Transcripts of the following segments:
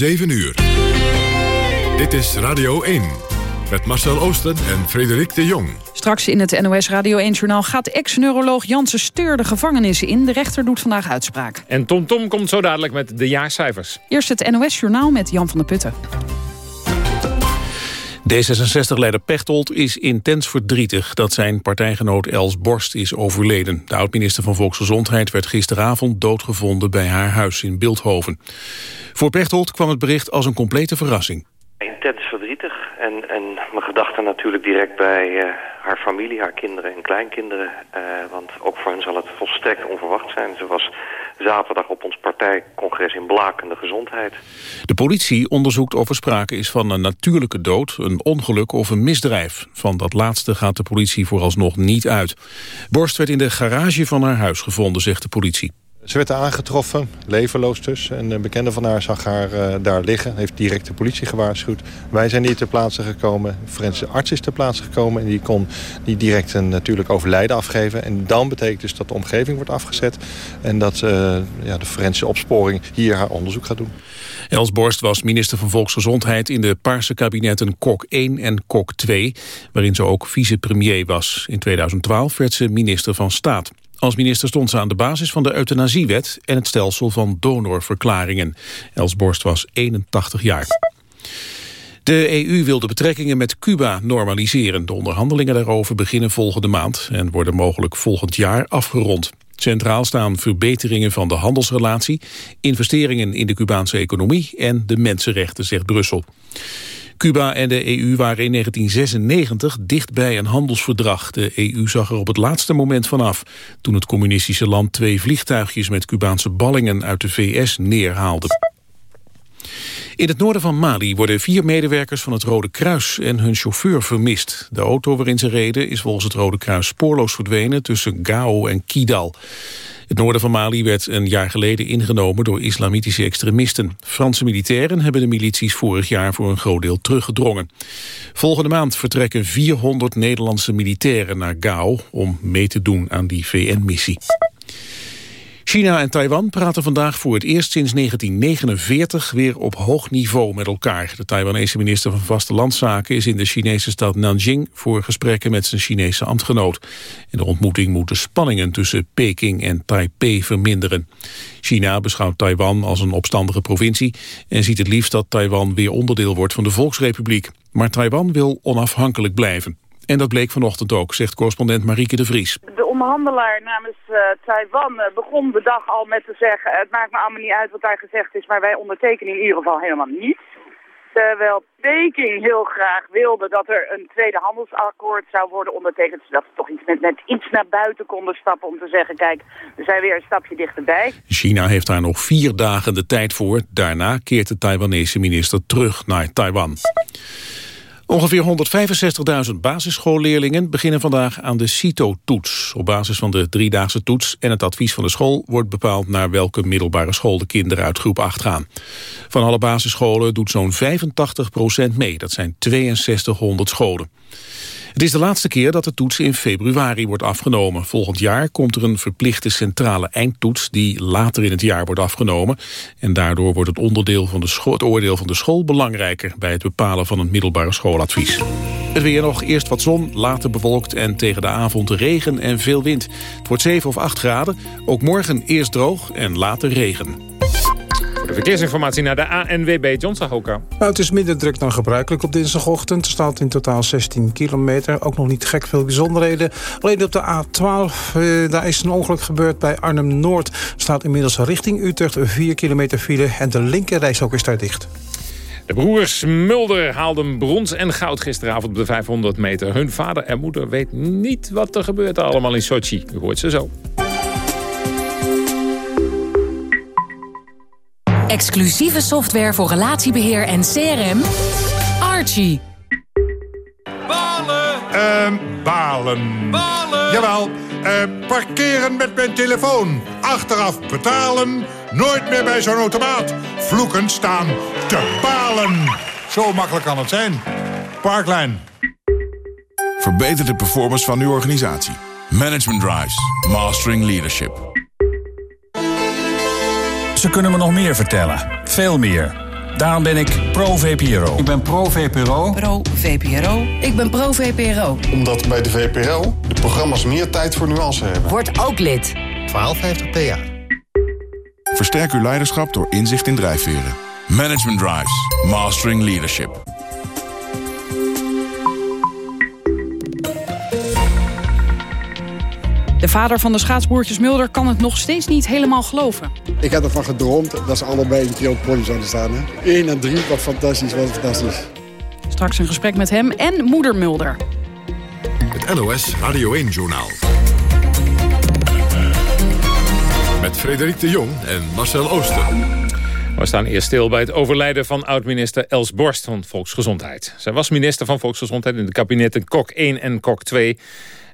7 uur. Dit is Radio 1. Met Marcel Oosten en Frederik de Jong. Straks in het NOS Radio 1-journaal gaat ex-neuroloog Janssen Steur de gevangenis in. De rechter doet vandaag uitspraak. En Tom Tom komt zo dadelijk met de jaarcijfers. Eerst het NOS-journaal met Jan van der Putten. D66-leider Pechtold is intens verdrietig dat zijn partijgenoot Els Borst is overleden. De oud-minister van Volksgezondheid werd gisteravond doodgevonden bij haar huis in Beeldhoven. Voor Pechtold kwam het bericht als een complete verrassing. Intens verdrietig en, en mijn gedachten natuurlijk direct bij uh, haar familie, haar kinderen en kleinkinderen. Uh, want ook voor hen zal het volstrekt onverwacht zijn. Ze was zaterdag op ons partijcongres in Blakende Gezondheid. De politie onderzoekt of er sprake is van een natuurlijke dood, een ongeluk of een misdrijf. Van dat laatste gaat de politie vooralsnog niet uit. Borst werd in de garage van haar huis gevonden, zegt de politie. Ze werd aangetroffen, levenloos dus. En een bekende van haar zag haar uh, daar liggen. Heeft direct de politie gewaarschuwd. Wij zijn hier ter plaatse gekomen. Forensische arts is ter plaatse gekomen. En die kon niet direct een natuurlijk overlijden afgeven. En dan betekent dus dat de omgeving wordt afgezet. En dat uh, ja, de forensische opsporing hier haar onderzoek gaat doen. Els Borst was minister van Volksgezondheid in de Paarse kabinetten Kok 1 en Kok 2. Waarin ze ook vicepremier was. In 2012 werd ze minister van Staat. Als minister stond ze aan de basis van de euthanasiewet en het stelsel van donorverklaringen. Els Borst was 81 jaar. De EU wil de betrekkingen met Cuba normaliseren. De onderhandelingen daarover beginnen volgende maand en worden mogelijk volgend jaar afgerond. Centraal staan verbeteringen van de handelsrelatie, investeringen in de Cubaanse economie en de mensenrechten, zegt Brussel. Cuba en de EU waren in 1996 dicht bij een handelsverdrag. De EU zag er op het laatste moment vanaf... toen het communistische land twee vliegtuigjes met Cubaanse ballingen uit de VS neerhaalde. In het noorden van Mali worden vier medewerkers van het Rode Kruis en hun chauffeur vermist. De auto waarin ze reden is volgens het Rode Kruis spoorloos verdwenen tussen Gao en Kidal. Het noorden van Mali werd een jaar geleden ingenomen door islamitische extremisten. Franse militairen hebben de milities vorig jaar voor een groot deel teruggedrongen. Volgende maand vertrekken 400 Nederlandse militairen naar Gao om mee te doen aan die VN-missie. China en Taiwan praten vandaag voor het eerst sinds 1949 weer op hoog niveau met elkaar. De Taiwanese minister van Vastelandzaken is in de Chinese stad Nanjing voor gesprekken met zijn Chinese ambtgenoot. In de ontmoeting moeten spanningen tussen Peking en Taipei verminderen. China beschouwt Taiwan als een opstandige provincie en ziet het liefst dat Taiwan weer onderdeel wordt van de Volksrepubliek. Maar Taiwan wil onafhankelijk blijven. En dat bleek vanochtend ook, zegt correspondent Marieke de Vries. De onderhandelaar namens uh, Taiwan uh, begon de dag al met te zeggen... het maakt me allemaal niet uit wat daar gezegd is, maar wij ondertekenen in ieder geval helemaal niets. Terwijl Peking heel graag wilde dat er een tweede handelsakkoord zou worden ondertekend... zodat ze toch iets met, net iets naar buiten konden stappen om te zeggen... kijk, we zijn weer een stapje dichterbij. China heeft daar nog vier dagen de tijd voor. Daarna keert de Taiwanese minister terug naar Taiwan. Ongeveer 165.000 basisschoolleerlingen beginnen vandaag aan de CITO-toets. Op basis van de driedaagse toets en het advies van de school... wordt bepaald naar welke middelbare school de kinderen uit groep 8 gaan. Van alle basisscholen doet zo'n 85% mee. Dat zijn 6200 scholen. Het is de laatste keer dat de toets in februari wordt afgenomen. Volgend jaar komt er een verplichte centrale eindtoets... die later in het jaar wordt afgenomen. En daardoor wordt het, onderdeel van de het oordeel van de school belangrijker... bij het bepalen van een middelbare schooladvies. Het weer nog, eerst wat zon, later bewolkt en tegen de avond regen en veel wind. Het wordt 7 of 8 graden, ook morgen eerst droog en later regen. Verkeersinformatie naar de ANWB John Sahoka. Nou, het is minder druk dan gebruikelijk op dinsdagochtend. Er staat in totaal 16 kilometer. Ook nog niet gek veel bijzonderheden. Alleen op de A12, eh, daar is een ongeluk gebeurd bij Arnhem-Noord. staat inmiddels richting Utrecht 4 kilometer file. En de linkerreis ook is daar dicht. De broers Mulder haalden brons en goud gisteravond op de 500 meter. Hun vader en moeder weet niet wat er gebeurt allemaal in Sochi. U hoort ze zo. Exclusieve software voor relatiebeheer en CRM. Archie. Balen! Ehm, balen. Balen! Jawel, uh, parkeren met mijn telefoon. Achteraf betalen. Nooit meer bij zo'n automaat. Vloeken staan te balen. Zo makkelijk kan het zijn. Parklijn. Verbeter de performance van uw organisatie. Management Drives. Mastering Leadership. Ze kunnen me nog meer vertellen. Veel meer. Daarom ben ik pro-VPRO. Ik ben pro-VPRO. Pro-VPRO. Ik ben pro-VPRO. Omdat bij de VPRO de programma's meer tijd voor nuance hebben. Word ook lid. 1250 PA. Versterk uw leiderschap door inzicht in drijfveren. Management Drives. Mastering Leadership. De vader van de schaatsboertjes Mulder kan het nog steeds niet helemaal geloven. Ik had ervan gedroomd dat ze allebei in het podium zouden staan. Hè? 1 en 3, wat fantastisch, wat fantastisch. Straks een gesprek met hem en moeder Mulder. Het NOS Radio 1-journaal. Met Frederik de Jong en Marcel Ooster. We staan eerst stil bij het overlijden van oud-minister Els Borst van Volksgezondheid. Zij was minister van Volksgezondheid in de kabinetten Kok 1 en Kok 2.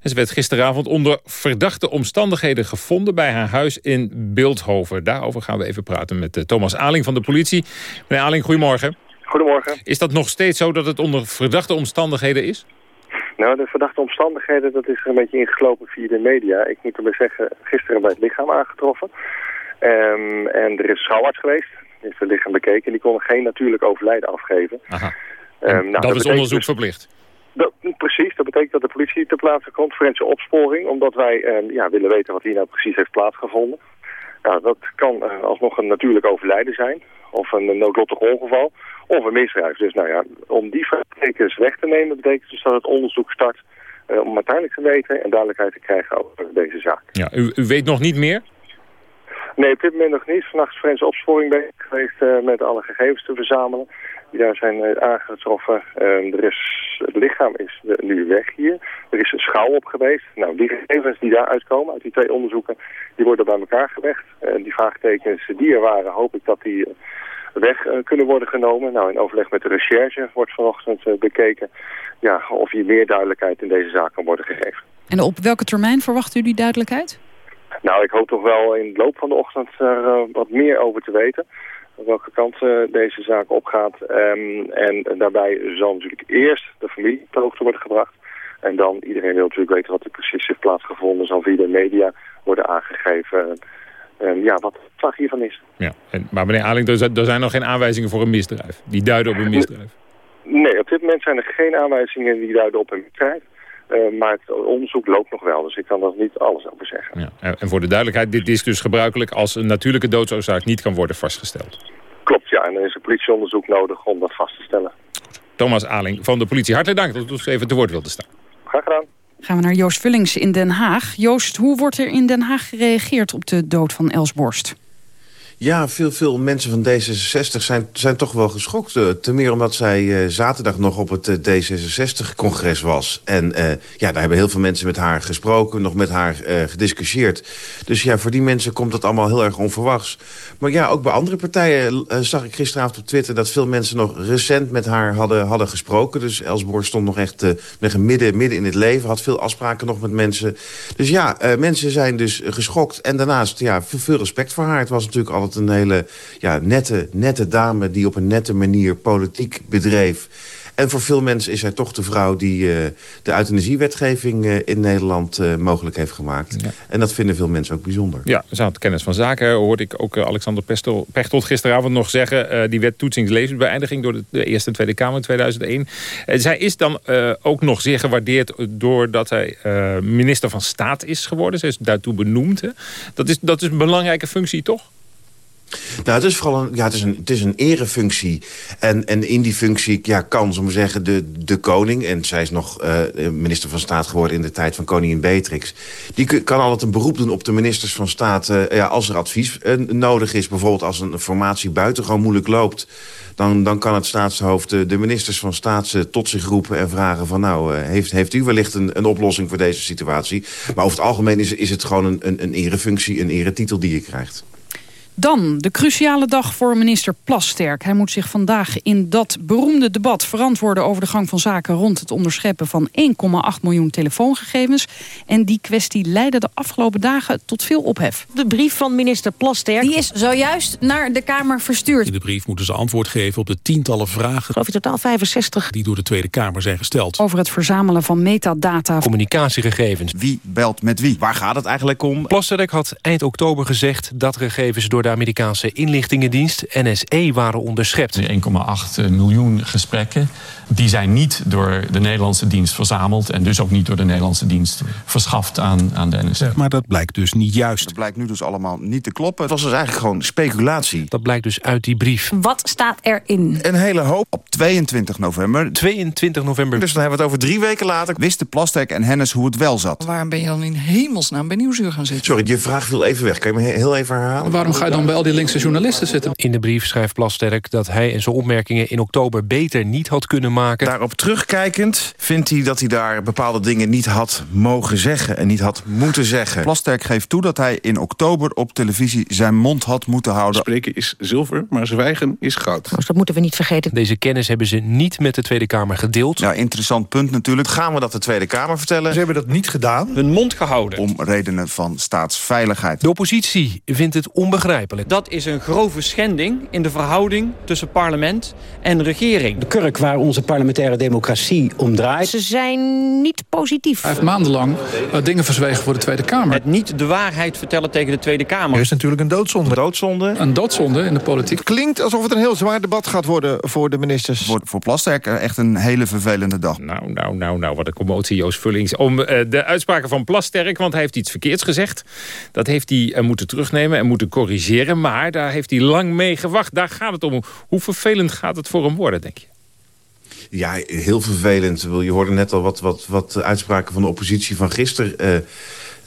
En ze werd gisteravond onder verdachte omstandigheden gevonden bij haar huis in Beeldhoven. Daarover gaan we even praten met eh, Thomas Aling van de politie. Meneer Aling, goedemorgen. Goedemorgen. Is dat nog steeds zo dat het onder verdachte omstandigheden is? Nou, de verdachte omstandigheden, dat is er een beetje ingeslopen via de media. Ik moet erbij zeggen, gisteren bij het lichaam aangetroffen. Ehm, en er is schouwarts geweest. Heeft het lichaam bekeken. En die kon geen natuurlijk overlijden afgeven. Aha. Ehm, nou, dat, is onderzoek dus- verplicht. Dat, precies, dat betekent dat de politie ter plaatse komt, forensische opsporing, omdat wij eh, ja, willen weten wat hier nou precies heeft plaatsgevonden. Nou, dat kan eh, alsnog een natuurlijk overlijden zijn, of een noodlottig ongeval, of een misdrijf. Dus nou ja, om die vraagtekens weg te nemen, betekent dus dat het onderzoek start eh, om uiteindelijk te weten en duidelijkheid te krijgen over deze zaak. Ja, u, u weet nog niet meer? Nee, op dit moment nog niet. Vannacht is forensische opsporing bezig geweest eh, met alle gegevens te verzamelen. Die daar zijn eh, aangetroffen. Uh, er is, het lichaam is nu weg hier. Er is een schouw op geweest. Nou, die gegevens die daar uitkomen, uit die twee onderzoeken, die worden bij elkaar gelegd. Eh, die vraagtekens die er waren, hoop ik dat die weg kunnen worden genomen. Nou, in overleg met de recherche wordt vanochtend bekeken ja, of hier meer duidelijkheid in deze zaak kan worden gegeven. En op welke termijn verwacht u die duidelijkheid? Nou, ik hoop toch wel in de loop van de ochtend er eh, wat meer over te weten. Welke kant eh, deze zaak opgaat. Ehm, en daarbij zal natuurlijk eerst de familie de hoogte worden gebracht. En dan, iedereen wil natuurlijk weten wat er precies heeft plaatsgevonden. Zal via de media worden aangegeven ehm, ja, wat de slag hiervan is. Ja. En, maar meneer Aling, er er zijn nog geen aanwijzingen voor een misdrijf. Die duiden op een misdrijf. Nee, op dit moment zijn er geen aanwijzingen die duiden op een misdrijf. Eh, maar het onderzoek loopt nog wel, dus ik kan daar niet alles over zeggen. Ja. En en voor de duidelijkheid, dit is dus gebruikelijk als een natuurlijke doodsoorzaak niet kan worden vastgesteld. Klopt, ja. En dan is een politieonderzoek nodig om dat vast te stellen. Thomas Aling van de politie, hartelijk dank dat u ons even te woord wilde staan. Graag gedaan. Gaan we naar Joost Vullings in Den Haag. Joost, hoe wordt er in Den Haag gereageerd op de dood van Els Borst? Ja, veel, veel mensen van D66 zijn, zijn toch wel geschokt. eh, Ten meer omdat zij eh, zaterdag nog op het eh, D66-congres was. En ja, daar hebben heel veel mensen met haar gesproken, nog met haar gediscussieerd. Dus ja, voor die mensen komt dat allemaal heel erg onverwachts. Maar ja, ook bij andere partijen zag ik gisteravond op Twitter... dat veel mensen nog recent met haar hadden, hadden gesproken. Dus Elsborg stond nog echt midden, midden in het leven. Had veel afspraken nog met mensen. Dus ja, mensen zijn dus geschokt. En daarnaast, ja, veel, veel respect voor haar. Het was natuurlijk altijd een hele ja, nette, nette dame... die op een nette manier politiek bedreef. En voor veel mensen is zij toch de vrouw die uh, de euthanasiewetgeving uh, in Nederland uh, mogelijk heeft gemaakt. Ja. En dat vinden veel mensen ook bijzonder. Ja, ze had kennis van zaken. Hoorde ik ook Alexander Pestel, Pechtold gisteravond nog zeggen. die wet toetsingslevensbeëindiging door de, de, Eerste en Tweede Kamer in 2001. zij is dan ook nog zeer gewaardeerd doordat hij minister van Staat is geworden. Ze is daartoe benoemd. Hè? Dat, is, dat is een belangrijke functie, toch? Nou, het is vooral een, ja, het is een, het is een erefunctie. En, en in die functie ja, kan, zo zeggen, de, de koning... en zij is nog uh, minister van Staat geworden in de tijd van koningin Beatrix... die kan altijd een beroep doen op de ministers van Staat... Uh, ja, als er advies uh, nodig is. Bijvoorbeeld als een formatie buitengewoon moeilijk loopt... Dan, dan kan het staatshoofd de ministers van Staat tot zich roepen en vragen van... nou, heeft, heeft u wellicht een, een oplossing voor deze situatie? Maar over het algemeen is, is het gewoon een, een, een erefunctie, een eretitel die je krijgt. Dan de cruciale dag voor minister Plasterk. Hij moet zich vandaag in dat beroemde debat verantwoorden over de gang van zaken rond het onderscheppen van 1,8 miljoen telefoongegevens. En die kwestie leidde de afgelopen dagen tot veel ophef. De brief van minister Plasterk die is zojuist naar de Kamer verstuurd. In de brief moeten ze antwoord geven op de tientallen vragen. Geloof je totaal 65. Die door de Tweede Kamer zijn gesteld. Over het verzamelen van metadata. Communicatiegegevens. Wie belt met wie? Waar gaat het eigenlijk om? Plasterk had eind oktober gezegd dat gegevens door de Amerikaanse inlichtingendienst NSE waren onderschept. 1,8 miljoen gesprekken die zijn niet door de Nederlandse dienst verzameld... en dus ook niet door de Nederlandse dienst verschaft aan, aan de NSE. Maar dat blijkt dus niet juist. Het blijkt nu dus allemaal niet te kloppen. Het was dus eigenlijk gewoon speculatie. Dat blijkt dus uit die brief. Wat staat erin? Een hele hoop op 22 november. 22 november. Dus dan hebben we het over drie weken later. Wisten Plastek en Hennis hoe het wel zat. Waarom ben je dan in hemelsnaam bij Nieuwsuur gaan zitten? Sorry, je vraag viel even weg. Kan je me heel even herhalen? Waarom ga je dan bij al die linkse journalisten zitten? In de brief schrijft Plasterk dat hij en zijn opmerkingen in oktober beter niet had kunnen maken. Daarop terugkijkend vindt hij dat hij daar bepaalde dingen niet had mogen zeggen en niet had moeten zeggen. Plasterk geeft toe dat hij in oktober op televisie zijn mond had moeten houden. Spreken is zilver, maar zwijgen is goud. Dus dat moeten we niet vergeten. Deze kennis hebben ze niet met de Tweede Kamer gedeeld. Ja, interessant punt natuurlijk. Gaan we dat de Tweede Kamer vertellen? Ze hebben dat niet gedaan. Hun mond gehouden. Om redenen van staatsveiligheid. De oppositie vindt het onbegrijpelijk. Dat is een grove schending in de verhouding tussen parlement en regering. De kurk waar onze parlementaire democratie om draait. Ze zijn niet positief. Hij heeft maandenlang uh, dingen verzwegen voor de Tweede Kamer. Het niet de waarheid vertellen tegen de Tweede Kamer. Er is natuurlijk een doodzonde. Doodzonde. Een doodzonde in de politiek. Klinkt alsof het een heel zwaar debat gaat worden voor de ministers. Voor, voor Plasterk echt een hele vervelende dag. Nou, nou, nou, nou, wat een commotie, Joost Vullings. Om uh, de uitspraken van Plasterk, want hij heeft iets verkeerds gezegd. Dat heeft hij uh, moeten terugnemen en moeten corrigeren. Maar daar heeft hij lang mee gewacht. Daar gaat het om. Hoe vervelend gaat het voor hem worden, denk je? Ja, heel vervelend. Je hoorde net al wat, wat, wat uitspraken van de oppositie van gisteren... Uh,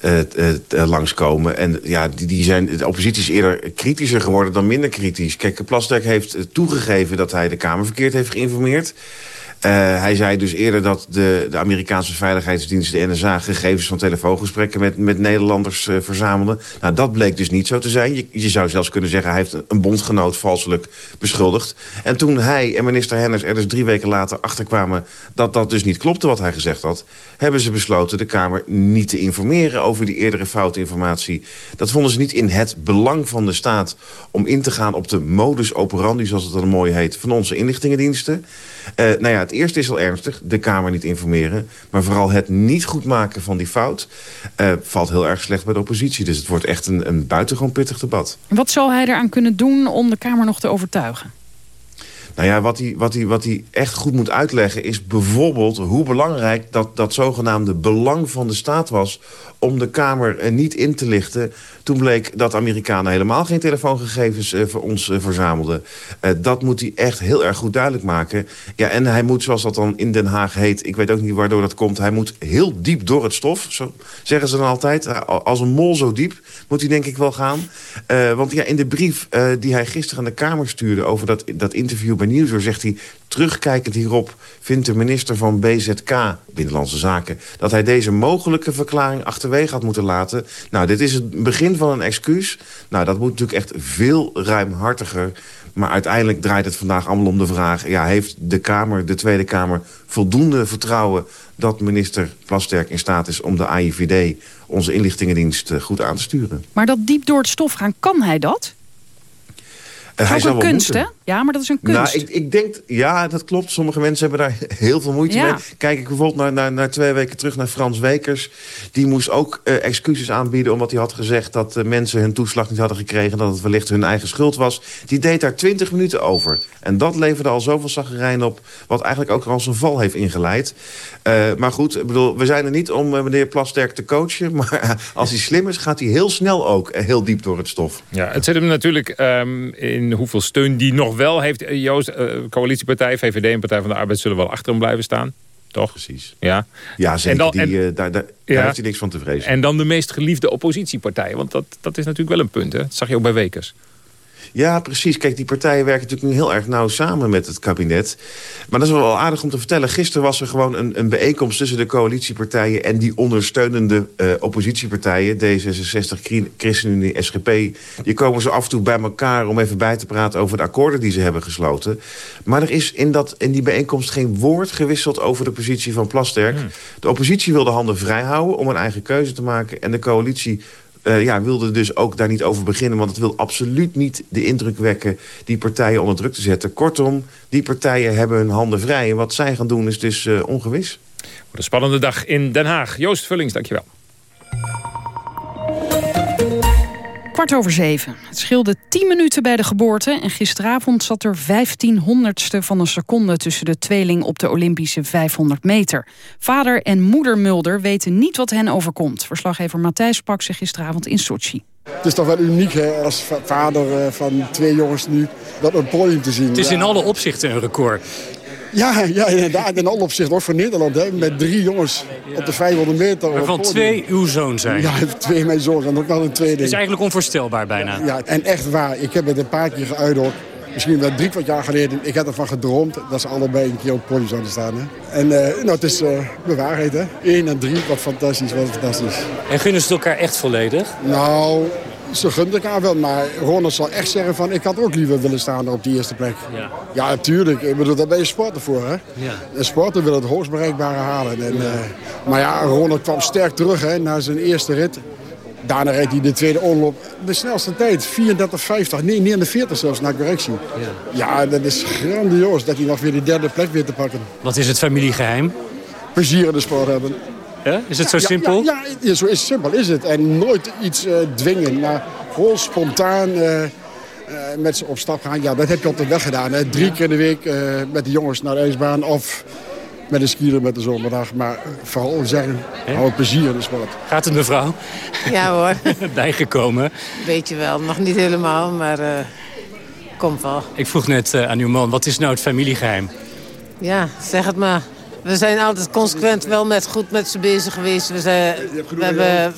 uh, langskomen. En ja, die, die zijn, de oppositie is eerder kritischer geworden dan minder kritisch. Kijk, Plasterk heeft toegegeven dat hij de Kamer verkeerd heeft geïnformeerd. Uh, hij zei dus eerder dat de, de Amerikaanse veiligheidsdienst, de NSA... gegevens van telefoongesprekken met, met Nederlanders uh, verzamelde. Nou, dat bleek dus niet zo te zijn. Je, zou zelfs kunnen zeggen, hij heeft een bondgenoot valselijk beschuldigd. En toen hij en minister Hennis er dus drie weken later achterkwamen... dat dat dus niet klopte wat hij gezegd had... hebben ze besloten de Kamer niet te informeren over die eerdere foutinformatie. Dat vonden ze niet in het belang van de staat... om in te gaan op de modus operandi, zoals het dan mooi heet... van onze inlichtingendiensten. Uh, nou ja, het eerste is al ernstig, de Kamer niet informeren. Maar vooral het niet goed maken van die fout... Uh, valt heel erg slecht bij de oppositie. Dus het wordt echt een, een buitengewoon pittig debat. Wat zal hij eraan kunnen doen om de Kamer nog te overtuigen? Nou ja, wat hij, wat, hij, wat hij echt goed moet uitleggen is bijvoorbeeld hoe belangrijk dat, dat zogenaamde belang van de staat was om de Kamer niet in te lichten. Toen bleek dat Amerikanen helemaal geen telefoongegevens uh, voor ons uh, verzamelden. Uh, dat moet hij echt heel erg goed duidelijk maken. Ja, en hij moet, zoals dat dan in Den Haag heet... ik weet ook niet waardoor dat komt... hij moet heel diep door het stof, zo zeggen ze dan altijd. Als een mol zo diep moet hij denk ik wel gaan. want ja, in de brief die hij gisteren aan de Kamer stuurde... over dat, dat interview bij Nieuwsuur zegt hij... Terugkijkend hierop vindt de minister van BZK, Binnenlandse Zaken... dat hij deze mogelijke verklaring achterwege had moeten laten. Nou, dit is het begin van een excuus. Nou, dat moet natuurlijk echt veel ruimhartiger. Maar uiteindelijk draait het vandaag allemaal om de vraag... Ja, heeft de Kamer, de Tweede Kamer, voldoende vertrouwen... dat minister Plasterk in staat is om de AIVD, onze inlichtingendienst, goed aan te sturen? Maar dat diep door het stof gaan, kan hij dat? Hij is een kunst, hè? Ja, maar dat is een kunst. Nou, ik, ik denk, ja, dat klopt. Sommige mensen hebben daar heel veel moeite ja. mee. Kijk ik bijvoorbeeld naar, naar, naar twee weken terug naar Frans Wekers. Die moest ook uh, excuses aanbieden omdat hij had gezegd... dat uh, mensen hun toeslag niet hadden gekregen... dat het wellicht hun eigen schuld was. Die deed daar twintig minuten over. En dat leverde al zoveel zaggerijn op... wat eigenlijk ook al zijn val heeft ingeleid. maar goed, ik bedoel, we zijn er niet om meneer Plasterk te coachen... maar als hij slim is, gaat hij heel snel ook heel diep door het stof. Ja, het zit hem natuurlijk um, in hoeveel steun die nog wel heeft. Joost, uh, coalitiepartij, VVD en Partij van de Arbeid zullen wel achter hem blijven staan. Toch? Precies. Ja, ja zeker. En dan, en, die, uh, daar, daar, ja. daar heeft hij niks van te vrezen. En dan de meest geliefde oppositiepartij. Want dat, dat is natuurlijk wel een punt. Hè? Dat zag je ook bij Wekers. Ja, precies. Kijk, die partijen werken natuurlijk nu heel erg nauw samen met het kabinet. Maar dat is wel aardig om te vertellen. Gisteren was er gewoon een, een bijeenkomst tussen de coalitiepartijen... en die ondersteunende uh, oppositiepartijen, D66, ChristenUnie, SGP... die komen zo af en toe bij elkaar om even bij te praten... over de akkoorden die ze hebben gesloten. Maar er is in, dat, in die bijeenkomst geen woord gewisseld... over de positie van Plasterk. Hmm. De oppositie wil de handen vrij houden om een eigen keuze te maken... en de coalitie uh, ja, wilde dus ook daar niet over beginnen. Want het wil absoluut niet de indruk wekken die partijen onder druk te zetten. Kortom, die partijen hebben hun handen vrij. En wat zij gaan doen is dus uh, ongewis. Een spannende dag in Den Haag. Joost Vullings, dankjewel. Kwart over zeven. Het scheelde 10 minuten bij de geboorte... en gisteravond zat er 1500ste van een seconde... tussen de tweeling op de Olympische 500 meter. Vader en moeder Mulder weten niet wat hen overkomt. Verslaggever Matthijs sprak zich gisteravond in Sochi. Het is toch wel uniek hè, als vader eh, van twee jongens nu dat op het podium te zien. Het is in alle opzichten een record. Ja, ja inderdaad. In alle opzichten ook voor Nederland. Hè, met drie jongens op de 500 meter. Waarvan twee uw zoon zijn. Ja, twee mijn zoon en ook nog een tweede. Het is eigenlijk onvoorstelbaar bijna. Ja, en echt waar. Ik heb het een paar keer geuit Misschien wel drie kwart jaar geleden. Ik had ervan gedroomd dat ze allebei een keer op het podium zouden staan. Hè. En uh, nou, het is uh, bewaarheid, hè. 1 en 3, wat fantastisch, wat fantastisch. En gunnen ze elkaar echt volledig? Nou, ze gunt elkaar wel. Maar Ronald zal echt zeggen van... ik had ook liever willen staan op die eerste plek. Ja, ja natuurlijk. Ik bedoel, daar ben je sporter voor, hè. Ja. En sporter wil het hoogst bereikbare halen. En, ja. Uh, maar ja, Ronald kwam sterk terug hè, na zijn eerste rit. Daarna reed hij de tweede omloop. De snelste tijd, 34,50. Nee, 49 zelfs, naar correctie. Ja. ja, dat is grandioos dat hij nog weer die derde plek weer te pakken. Wat is het familiegeheim? Plezier in de sport hebben. Ja? Is het zo simpel? Ja, ja, zo is, simpel is het. En nooit iets uh, dwingen. Maar gewoon spontaan uh, uh, met ze op stap gaan. Ja, dat heb je op de weg gedaan. Hè. Drie keer in de week met de jongens naar de ijsbaan. Of met een skier met de zomerdag. Maar vooral zeggen, hou plezier in de sport. Gaat het mevrouw? Ja hoor. Bijgekomen? Weet je wel, nog niet helemaal, maar uh, komt wel. Ik vroeg net uh, aan uw man, wat is nou het familiegeheim? Ja, zeg het maar. We zijn altijd consequent wel met, goed met ze bezig geweest. We, zijn, we hebben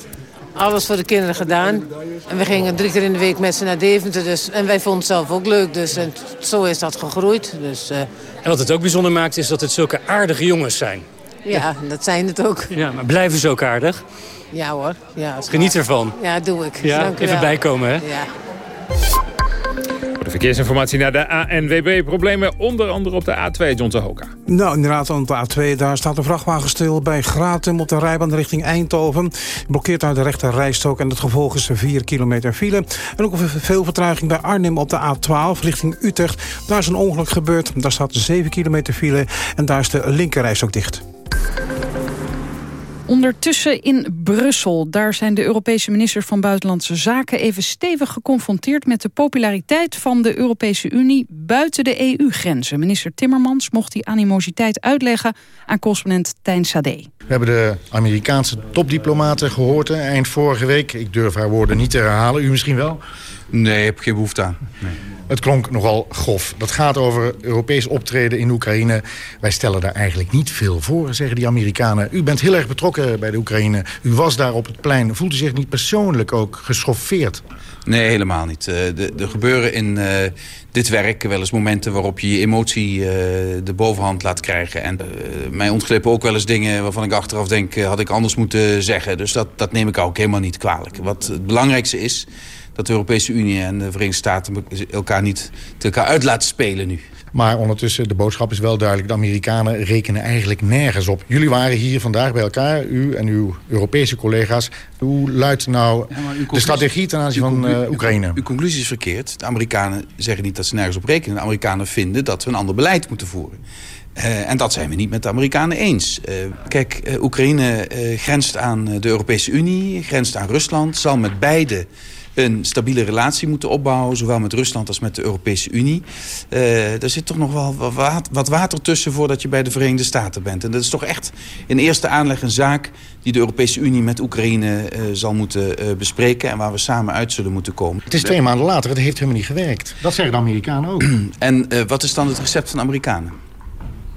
alles voor de kinderen gedaan. En we gingen drie keer in de week met ze naar Deventer. Dus, en wij vonden het zelf ook leuk. Dus en zo is dat gegroeid. Dus, uh, en wat het ook bijzonder maakt is dat het zulke aardige jongens zijn. Ja, dat zijn het ook. Ja, maar blijven ze ook aardig? Ja hoor. Ja, Geniet ervan. Ja, doe ik. Ja, Dank even bijkomen hè? Ja. Verkeersinformatie naar de ANWB. Problemen onder andere op de A2, John Hoka. Nou, inderdaad, op de A2 daar staat een vrachtwagen stil bij Gratum op de rijbaan richting Eindhoven. Blokkeert uit de rechter rijstok en het gevolg is 4 kilometer file. En ook veel vertraging bij Arnhem op de A12 richting Utrecht. Daar is een ongeluk gebeurd. Daar staat 7 kilometer file en daar is de linkerreis ook dicht. Ondertussen in Brussel. Daar zijn de Europese ministers van Buitenlandse Zaken... even stevig geconfronteerd met de populariteit van de Europese Unie... buiten de EU-grenzen. Minister Timmermans mocht die animositeit uitleggen... aan correspondent Tijn Sade. We hebben de Amerikaanse topdiplomaten gehoord eind vorige week. Ik durf haar woorden niet te herhalen. U misschien wel? Nee, ik heb geen behoefte aan. Nee. Het klonk nogal grof. Dat gaat over Europees optreden in Oekraïne. Wij stellen daar eigenlijk niet veel voor, zeggen die Amerikanen. U bent heel erg betrokken bij de Oekraïne. U was daar op het plein. Voelt u zich niet persoonlijk ook geschoffeerd? Nee, helemaal niet. Er gebeuren in uh, dit werk wel eens momenten waarop je je emotie uh, de bovenhand laat krijgen. En uh, mij ontglippen ook wel eens dingen waarvan ik achteraf denk... had ik anders moeten zeggen. Dus dat, dat neem ik ook helemaal niet kwalijk. Wat het belangrijkste is dat de Europese Unie en de Verenigde Staten elkaar niet te elkaar uit laten spelen nu. Maar ondertussen, de boodschap is wel duidelijk. De Amerikanen rekenen eigenlijk nergens op. Jullie waren hier vandaag bij elkaar, u en uw Europese collega's. Hoe luidt nou ja, de strategie ten aanzien van uh, Oekraïne? Uw, uw conclusie is verkeerd. De Amerikanen zeggen niet dat ze nergens op rekenen. De Amerikanen vinden dat we een ander beleid moeten voeren. Uh, en dat zijn we niet met de Amerikanen eens. Uh, kijk, Oekraïne grenst aan de Europese Unie, grenst aan Rusland... zal met beide een stabiele relatie moeten opbouwen... zowel met Rusland als met de Europese Unie. Uh, er zit toch nog wel wat water tussen voordat je bij de Verenigde Staten bent. En dat is toch echt in eerste aanleg een zaak... die de Europese Unie met Oekraïne uh, zal moeten uh, bespreken... en waar we samen uit zullen moeten komen. Het is twee maanden later, het heeft helemaal niet gewerkt. Dat zeggen de Amerikanen ook. en wat is dan het recept van de Amerikanen?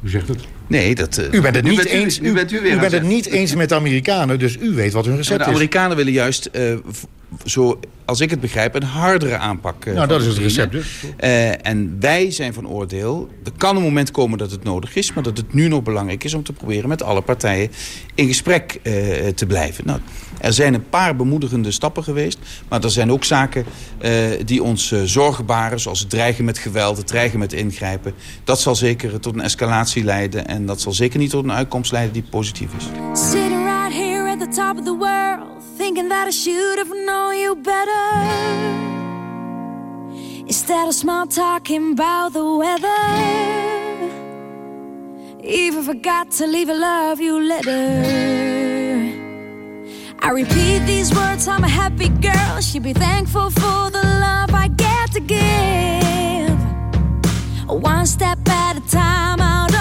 U zegt het. Nee, dat... Uh, u bent het niet, bent eens, u, u, bent, u weer u bent het niet eens met de Amerikanen, dus u weet wat hun recept is. De Amerikanen willen juist, uh, zo, als ik het begrijp, een hardere aanpak. Uh, nou, dat is het recept dus. en wij zijn van oordeel, er kan een moment komen dat het nodig is... maar dat het nu nog belangrijk is om te proberen met alle partijen in gesprek te blijven. Nou, er zijn een paar bemoedigende stappen geweest. Maar er zijn ook zaken die ons zorgen baren. Zoals het dreigen met geweld, het dreigen met ingrijpen. Dat zal zeker tot een escalatie leiden. En dat zal zeker niet tot een uitkomst leiden die positief is. Sitting right here at the top of the world. Thinking that I should have known you better. Instead of small talking about the weather. Even forgot to leave a love you letter. I repeat these words, I'm a happy girl. She'd be thankful for the love I get to give. One step at a time out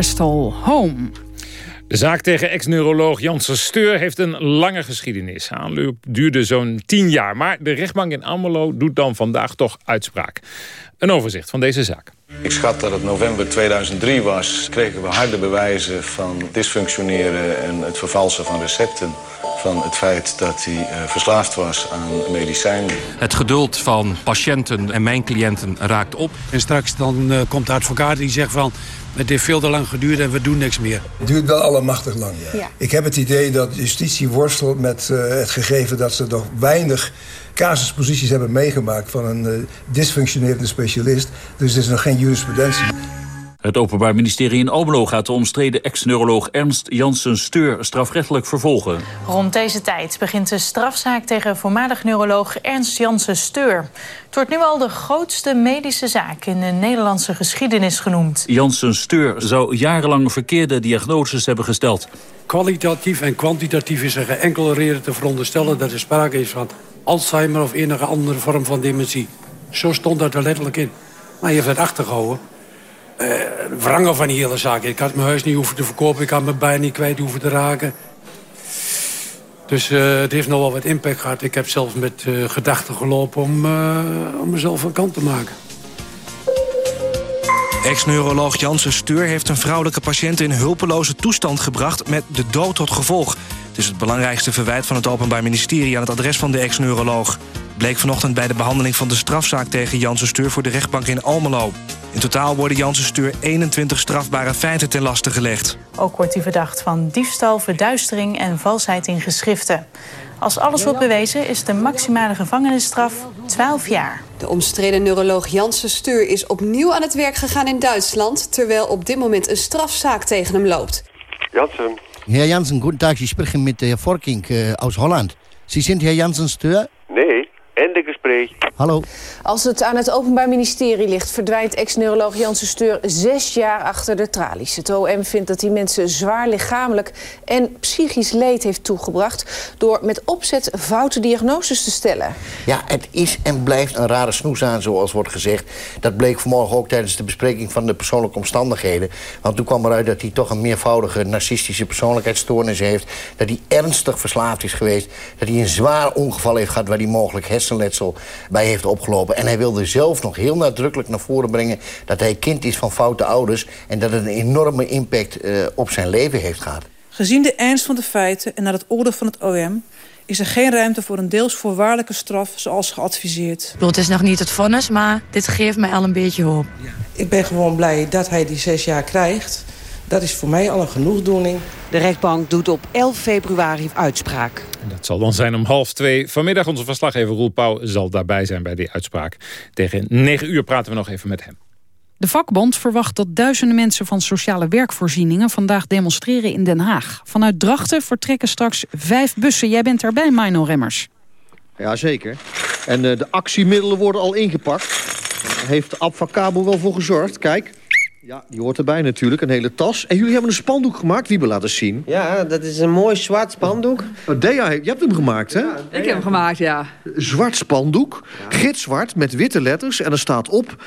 Crystal Home. De zaak tegen ex-neuroloog Janssen Steur heeft een lange geschiedenis. Aanloop duurde zo'n tien jaar. Maar de rechtbank in Almelo doet dan vandaag toch uitspraak. Een overzicht van deze zaak. Ik schat dat het november 2003 was. Kregen we harde bewijzen van dysfunctioneren en het vervalsen van recepten. Van het feit dat hij eh, verslaafd was aan medicijnen. Het geduld van patiënten en mijn cliënten raakt op. En straks dan eh, komt de advocaat die zegt van... het heeft veel te lang geduurd en we doen niks meer. Het duurt wel allemachtig lang, ja. Ik heb het idee dat justitie worstelt met eh, het gegeven... dat ze nog weinig casusposities hebben meegemaakt... van een eh, dysfunctionerende specialist. Dus er is nog geen jurisprudentie. Het Openbaar Ministerie in Almelo gaat de omstreden ex-neuroloog Ernst Janssen Steur strafrechtelijk vervolgen. Rond deze tijd begint de strafzaak tegen voormalig neuroloog Ernst Janssen Steur. Het wordt nu al de grootste medische zaak in de Nederlandse geschiedenis genoemd. Janssen Steur zou jarenlang verkeerde diagnoses hebben gesteld. Kwalitatief en kwantitatief is er geen enkele reden te veronderstellen... dat er sprake is van Alzheimer of enige andere vorm van dementie. Zo stond dat er letterlijk in. Maar je heeft het achtergehouden. Uh, wrangen van die hele zaak. Ik had mijn huis niet hoeven te verkopen. Ik had mijn bij niet kwijt hoeven te raken. Dus uh, het heeft nog wel wat impact gehad. Ik heb zelfs met uh, gedachten gelopen om, om mezelf van kant te maken. Ex-neuroloog Janssen Steur heeft een vrouwelijke patiënt in hulpeloze toestand gebracht met de dood tot gevolg. Het is het belangrijkste verwijt van het Openbaar Ministerie aan het adres van de ex-neuroloog. Bleek vanochtend bij de behandeling van de strafzaak tegen Janssen Steur voor de rechtbank in Almelo. In totaal worden Janssen Steur 21 strafbare feiten ten laste gelegd. Ook wordt hij verdacht van diefstal, verduistering en valsheid in geschriften. Als alles wordt bewezen is de maximale gevangenisstraf 12 jaar. De omstreden neuroloog Janssen Steur is opnieuw aan het werk gegaan in Duitsland... terwijl op dit moment een strafzaak tegen hem loopt. Janssen. Herr Janssen, guten Tag. Sie sprechen mit Herr Forking äh, aus Holland. Sie sind Herr Janssen Stör? Nee, Ende gesprek. Hallo. Als het aan het Openbaar Ministerie ligt... verdwijnt ex-neuroloog Janssen Steur zes jaar achter de tralies. Het OM vindt dat hij mensen zwaar lichamelijk en psychisch leed heeft toegebracht... door met opzet foute diagnoses te stellen. Ja, het is en blijft een rare snoes aan, zoals wordt gezegd. Dat bleek vanmorgen ook tijdens de bespreking van de persoonlijke omstandigheden. Want toen kwam eruit dat hij toch een meervoudige narcistische persoonlijkheidsstoornis heeft. Dat hij ernstig verslaafd is geweest. Dat hij een zwaar ongeval heeft gehad waar hij mogelijk hersenletsel bij heeft opgelopen. En hij wilde zelf nog heel nadrukkelijk naar voren brengen... dat hij kind is van foute ouders... en dat het een enorme impact eh, op zijn leven heeft gehad. Gezien de ernst van de feiten en naar het oordeel van het OM... is er geen ruimte voor een deels voorwaardelijke straf zoals geadviseerd. Het is nog niet het vonnis, maar dit geeft mij al een beetje hoop. Ik ben gewoon blij dat hij die zes jaar krijgt. Dat is voor mij al een genoegdoening. De rechtbank doet op 11 februari uitspraak. Dat zal dan zijn om half twee. Vanmiddag onze verslaggever Roel Pauw zal daarbij zijn bij die uitspraak. Tegen negen uur praten we nog even met hem. De vakbond verwacht dat duizenden mensen van sociale werkvoorzieningen vandaag demonstreren in Den Haag. Vanuit Drachten vertrekken straks vijf bussen. Jij bent erbij, Mino Remmers. Ja, zeker. En eh, de actiemiddelen worden al ingepakt. Daar heeft Abfacabo wel voor gezorgd. Kijk, ja, die hoort erbij natuurlijk. Een hele tas. En jullie hebben een spandoek gemaakt. Wie we laten zien? Ja, dat is een mooi zwart spandoek. Oh, Dea, je hebt hem gemaakt, hè? Ik heb hem gemaakt, ja. Zwart spandoek. Gitzwart met witte letters. En er staat op...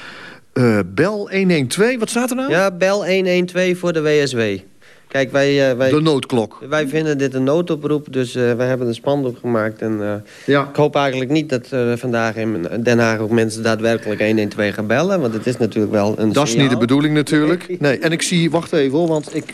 eh, bel 112. Wat staat er nou? Ja, bel 112 voor de WSW. Kijk, wij, eh, wij... De noodklok. Wij vinden dit een noodoproep, dus eh, wij hebben een spandoek gemaakt. En eh, ik hoop eigenlijk niet dat vandaag in Den Haag ook mensen daadwerkelijk 112 gaan bellen. Want het is natuurlijk wel een Dat is niet de bedoeling natuurlijk. Nee, en ik zie... Wacht even hoor, want ik...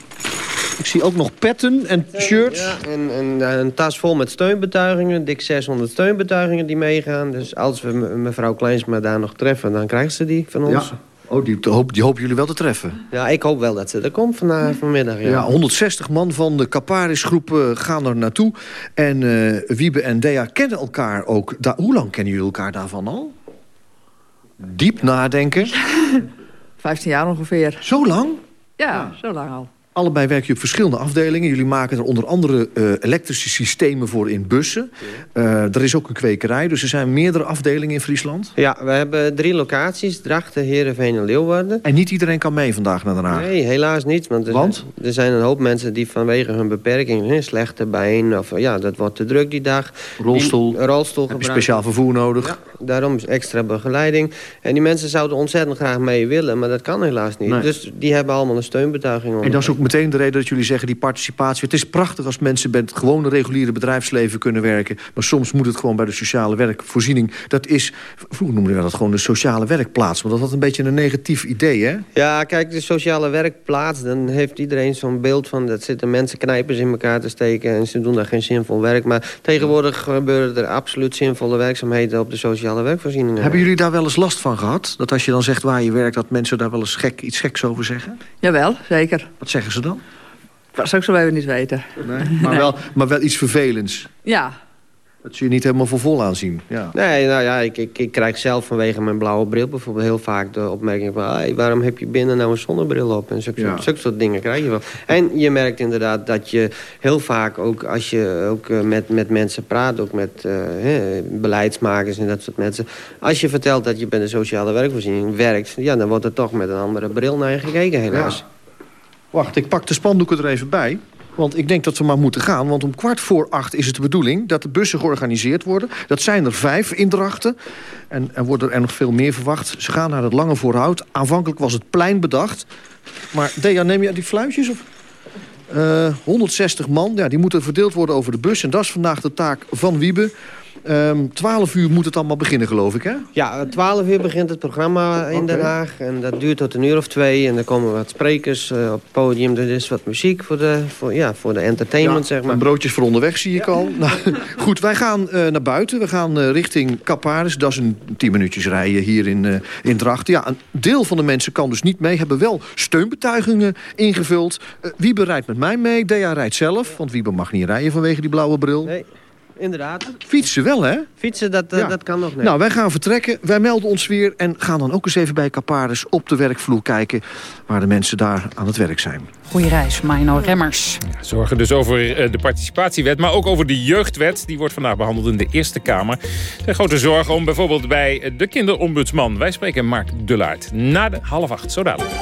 Ik zie ook nog petten en shirts. Ja, en, en een tas vol met steunbetuigingen. Dik 600 steunbetuigingen die meegaan. Dus als we me- mevrouw Kleinsma daar nog treffen, dan krijgt ze die van ons. Ja. Oh, die, hoop, die hopen jullie wel te treffen. Ja, ik hoop wel dat ze er komt vanmiddag. Ja. Ja, 160 man van de Caparis-groep eh, gaan er naartoe. En eh, Wiebe en Dea kennen elkaar ook. Da Hoe lang kennen jullie elkaar daarvan al? Diep nadenken. 15 jaar ongeveer. Zo lang? Ja, zo lang al. Allebei werken jullie op verschillende afdelingen. Jullie maken er onder andere eh, elektrische systemen voor in bussen. Eh, er is ook een kwekerij, dus er zijn meerdere afdelingen in Friesland. Ja, we hebben drie locaties. Drachten, Heerenveen en Leeuwarden. En niet iedereen kan mee vandaag naar Den Haag. Nee, helaas niet. Want er, Want? Zijn, er zijn een hoop mensen die vanwege hun beperking... Hè, slechte been of ja, dat wordt te druk die dag. Rolstoel. Die, rolstoel Heb je speciaal vervoer nodig? Daarom is extra begeleiding. En die mensen zouden ontzettend graag mee willen, maar dat kan helaas niet. Nee. Dus die hebben allemaal een steunbetuiging. En dat is ook meteen de reden dat jullie zeggen, die participatie... het is prachtig als mensen bij het gewone reguliere bedrijfsleven kunnen werken... maar soms moet het gewoon bij de sociale werkvoorziening. Dat is, vroeger noemden we dat gewoon de sociale werkplaats... maar dat had een beetje een negatief idee, hè? Ja, kijk, de sociale werkplaats, dan heeft iedereen zo'n beeld van... dat zitten mensen knijpers in elkaar te steken en ze doen daar geen zinvol werk. Maar tegenwoordig gebeuren er absoluut zinvolle werkzaamheden op de sociale werkvoorzieningen. Hebben jullie daar wel eens last van gehad? Dat als je dan zegt waar je werkt, dat mensen daar wel eens gek, iets geks over zeggen? Jawel, zeker. Wat zeggen ze dan? Dat zou ik zo even niet weten. Maar, wel, maar wel iets vervelends. Ja, Dat zul je niet helemaal voor vol aanzien. Ja. Nee, nou ja, ik, ik, ik krijg zelf vanwege mijn blauwe bril bijvoorbeeld heel vaak de opmerking van... Hey, waarom heb je binnen nou een zonnebril op? En zulke, Ja. soort, zulke soort dingen krijg je wel. En je merkt inderdaad dat je heel vaak ook als je ook eh, met, met mensen praat... ook met eh, hè, beleidsmakers en dat soort mensen... als je vertelt dat je bij de sociale werkvoorziening werkt... ja, dan wordt er toch met een andere bril naar je gekeken helaas. Wacht, ik pak de spandoeken er even bij. Want ik denk dat we maar moeten gaan. Want om kwart voor acht is het de bedoeling dat de bussen georganiseerd worden. Dat zijn er vijf in Drachten. En er worden er nog veel meer verwacht. Ze gaan naar het Lange Voorhout. Aanvankelijk was het plein bedacht. Maar Dea, neem je die fluitjes? Of? Eh, 160 man, ja, die moeten verdeeld worden over de bus. En dat is vandaag de taak van Wiebe. Ehm 12 uur moet het allemaal beginnen, geloof ik, hè? Ja, 12 uur begint het programma in Den. Haag. En dat duurt tot een uur of twee. En dan komen wat sprekers eh, op het podium. Er is wat muziek voor de, voor, ja, voor de entertainment, zeg maar. Broodjes voor onderweg zie ik al. Nou, goed, wij gaan eh, naar buiten. We gaan eh, richting Kaparis. Dat is een 10 minuutjes rijden hier in, eh in Drachten. Ja, een deel van de mensen kan dus niet mee. Hebben wel steunbetuigingen ingevuld. Eh, Wiebe rijdt met mij mee. Dea rijdt zelf. Want Wiebe mag niet rijden vanwege die blauwe bril. Nee, inderdaad. Fietsen wel, hè? Fietsen, dat, eh, Ja. dat kan nog niet. Nou, wij gaan vertrekken. Wij melden ons weer en gaan dan ook eens even bij Kaparis op de werkvloer kijken... waar de mensen daar aan het werk zijn. Goeie reis, Mino Remmers. Zorgen dus over eh, de participatiewet, maar ook over de jeugdwet. Die wordt vandaag behandeld in de Eerste Kamer. Er zijn grote zorgen om bijvoorbeeld bij de kinderombudsman. Wij spreken Mark Dullaert na de half acht, zo dadelijk.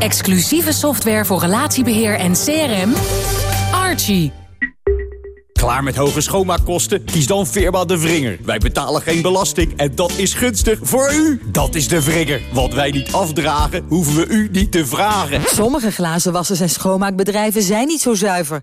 Exclusieve software voor relatiebeheer en CRM. Archie. Klaar met hoge schoonmaakkosten? Kies dan Firma De Vringer. Wij betalen geen belasting en dat is gunstig voor u. Dat is De Vringer. Wat wij niet afdragen, hoeven we u niet te vragen. Sommige glazenwassers en schoonmaakbedrijven zijn niet zo zuiver.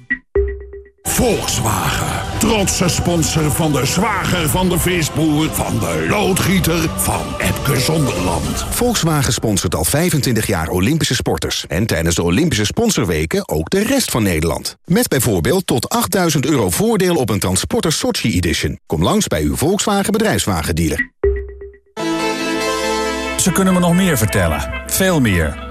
Volkswagen. Trotse sponsor van de zwager van de visboer... van de loodgieter van Epke Zonderland. Volkswagen sponsort al 25 jaar Olympische sporters. En tijdens de Olympische sponsorweken ook de rest van Nederland. Met bijvoorbeeld tot 8000 euro voordeel op een Transporter Sochi Edition. Kom langs bij uw Volkswagen bedrijfswagendealer. Ze kunnen me nog meer vertellen. Veel meer.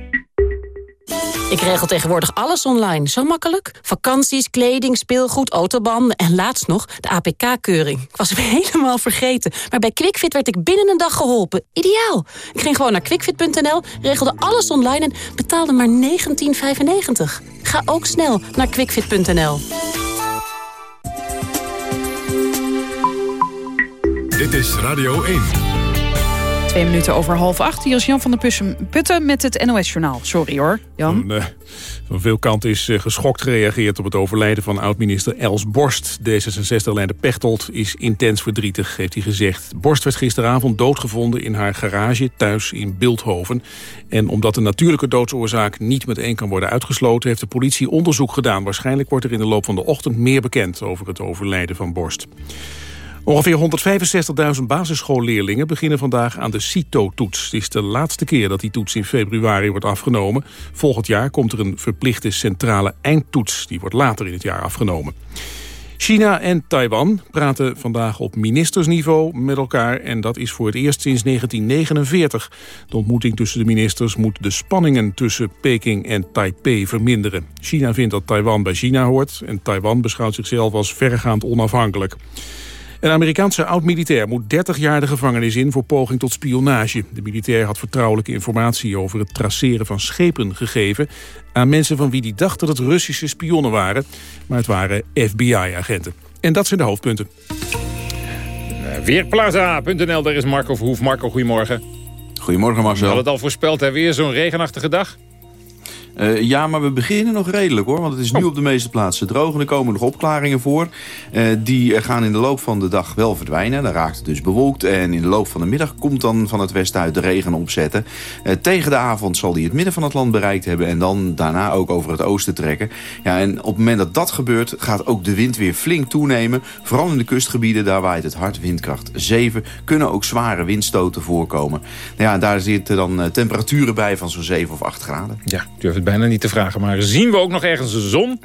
Ik regel tegenwoordig alles online. Zo makkelijk. Vakanties, kleding, speelgoed, autobanden en laatst nog de APK-keuring. Ik was hem helemaal vergeten. Maar bij QuickFit werd ik binnen een dag geholpen. Ideaal. Ik ging gewoon naar quickfit.nl, regelde alles online en betaalde maar 19,95. Ga ook snel naar quickfit.nl. Dit is Radio 1. Twee minuten over half acht. Hier is Jan van der Pussen- Putten met het NOS-journaal. Sorry hoor, Jan. Van, eh, veel kanten is eh, geschokt gereageerd op het overlijden van oud-minister Els Borst. D66-leider Pechtold is intens verdrietig, heeft hij gezegd. Borst werd gisteravond doodgevonden in haar garage thuis in Beeldhoven. En omdat de natuurlijke doodsoorzaak niet meteen kan worden uitgesloten... heeft de politie onderzoek gedaan. Waarschijnlijk wordt er in de loop van de ochtend meer bekend over het overlijden van Borst. Ongeveer 165.000 basisschoolleerlingen beginnen vandaag aan de CITO-toets. Het is de laatste keer dat die toets in februari wordt afgenomen. Volgend jaar komt er een verplichte centrale eindtoets. Die wordt later in het jaar afgenomen. China en Taiwan praten vandaag op ministersniveau met elkaar... en dat is voor het eerst sinds 1949. De ontmoeting tussen de ministers moet de spanningen tussen Peking en Taipei verminderen. China vindt dat Taiwan bij China hoort... en Taiwan beschouwt zichzelf als verregaand onafhankelijk. Een Amerikaanse oud-militair moet 30 jaar de gevangenis in voor poging tot spionage. De militair had vertrouwelijke informatie over het traceren van schepen gegeven... aan mensen van wie hij dacht dat het Russische spionnen waren. Maar het waren FBI-agenten. En dat zijn de hoofdpunten. Eh, Weerplaza.nl, daar is Marco Verhoef. Marco, goedemorgen. Goedemorgen Marcel. We hadden het al voorspeld, hè? weer zo'n regenachtige dag. Eh, ja, maar we beginnen nog redelijk hoor. Want het is nu op de meeste plaatsen droog. En er komen nog opklaringen voor. Eh, die eh, gaan in de loop van de dag wel verdwijnen. Dan raakt het dus bewolkt. En in de loop van de middag komt dan van het westen uit de regen opzetten. Eh, tegen de avond zal die het midden van het land bereikt hebben. En dan daarna ook over het oosten trekken. Ja, en op het moment dat dat gebeurt gaat ook de wind weer flink toenemen. Vooral in de kustgebieden, daar waait het hard windkracht 7. Kunnen ook zware windstoten voorkomen. Nou ja, daar zitten dan temperaturen bij van zo'n 7 of 8 graden. Ja, durf bijna niet te vragen. Maar zien we ook nog ergens de zon?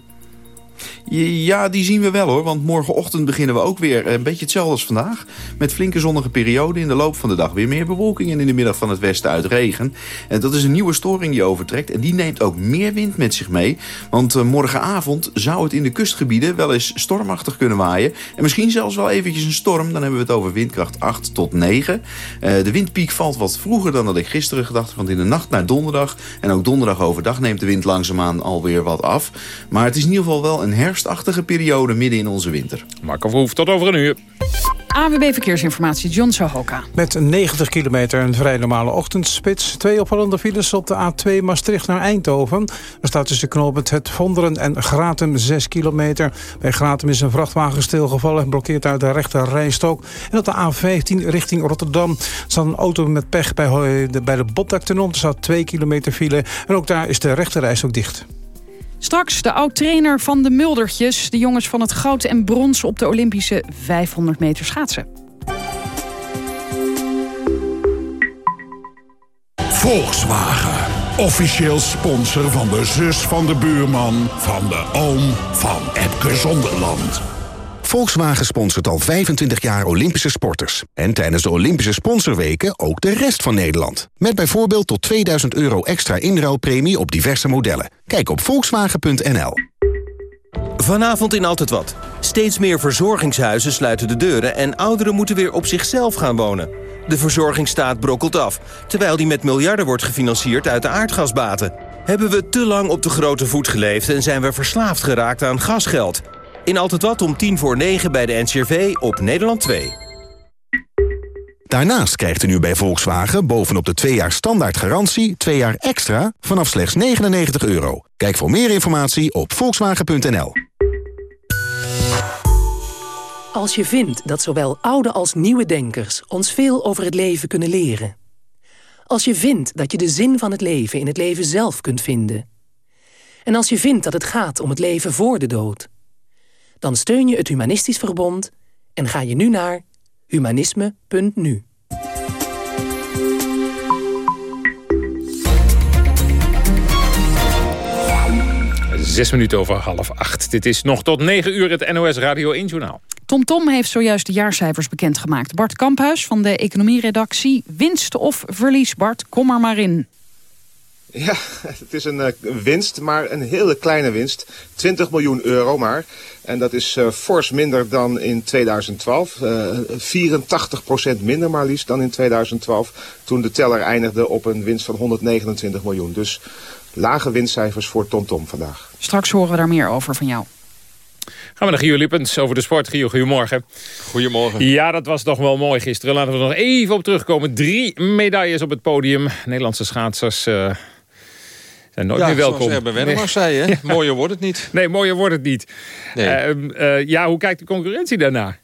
Ja, die zien we wel hoor. Want morgenochtend beginnen we ook weer een beetje hetzelfde als vandaag. Met flinke zonnige perioden. In de loop van de dag weer meer bewolking. En in de middag van het westen uit regen. En dat is een nieuwe storing die overtrekt. En die neemt ook meer wind met zich mee. Want eh, morgenavond zou het in de kustgebieden wel eens stormachtig kunnen waaien. En misschien zelfs wel eventjes een storm. Dan hebben we het over windkracht 8 tot 9. Eh, de windpiek valt wat vroeger dan dat ik gisteren gedacht. Want in de nacht naar donderdag en ook donderdag overdag neemt de wind langzaamaan alweer wat af. Maar het is in ieder geval wel een herfstachtige periode midden in onze winter. Marco Verhoef, tot over een uur. AWB Verkeersinformatie, John Sohoka. Met 90 kilometer een vrij normale ochtendspits. Twee opvallende files op de A2 Maastricht naar Eindhoven. Er staat tussen knooppunt Het Vonderen en Gratum 6 kilometer. Bij Gratum is een vrachtwagen stilgevallen en blokkeert daar de rechter rijstok. En op de A15 richting Rotterdam staat een auto met pech bij, bij de Botdaktunnel. Er staat 2 kilometer file en ook daar is de rechter rijstok dicht. Straks de oud-trainer van de Muldertjes. De jongens van het goud en brons op de Olympische 500 meter schaatsen. Volkswagen. Officieel sponsor van de zus van de buurman... van de oom van Epke Zonderland. Volkswagen sponsort al 25 jaar Olympische sporters. En tijdens de Olympische sponsorweken ook de rest van Nederland. Met bijvoorbeeld tot 2000 euro extra inruilpremie op diverse modellen. Kijk op volkswagen.nl. Vanavond in Altijd Wat. Steeds meer verzorgingshuizen sluiten de deuren... en ouderen moeten weer op zichzelf gaan wonen. De verzorgingsstaat brokkelt af... terwijl die met miljarden wordt gefinancierd uit de aardgasbaten. Hebben we te lang op de grote voet geleefd... en zijn we verslaafd geraakt aan gasgeld... In Altijd Wat om tien voor negen bij de NCRV op Nederland 2. Daarnaast krijgt u nu bij Volkswagen bovenop de 2 jaar standaard garantie... 2 jaar extra vanaf slechts 99 euro. Kijk voor meer informatie op volkswagen.nl. Als je vindt dat zowel oude als nieuwe denkers ons veel over het leven kunnen leren. Als je vindt dat je de zin van het leven in het leven zelf kunt vinden. En als je vindt dat het gaat om het leven voor de dood dan steun je het Humanistisch Verbond en ga je nu naar humanisme.nu. Zes minuten over half acht. Dit is nog tot negen uur het NOS Radio 1 Journaal. TomTom Tom heeft zojuist de jaarcijfers bekendgemaakt. Bart Kamphuis van de economieredactie. Winst of verlies, Bart? Kom er maar in. Ja, het is een, uh, winst, maar een hele kleine winst. 20 miljoen euro maar. En dat is uh, fors minder dan in 2012. Uh, 84% minder maar liefst dan in 2012. Toen de teller eindigde op een winst van 129 miljoen. Dus lage winstcijfers voor TomTom Tom vandaag. Straks horen we daar meer over van jou. Gaan we naar Gio Lippens over de sport. Gio, goedemorgen. Goedemorgen. Ja, dat was toch wel mooi gisteren. Laten we er nog even op terugkomen. Drie medailles op het podium. Nederlandse schaatsers... Uh, zijn nooit ja, meer welkom. Ja, nee. zei, hè? mooier wordt het niet. Nee, mooier wordt het niet. Nee. Uh, uh, ja, hoe kijkt de concurrentie daarna?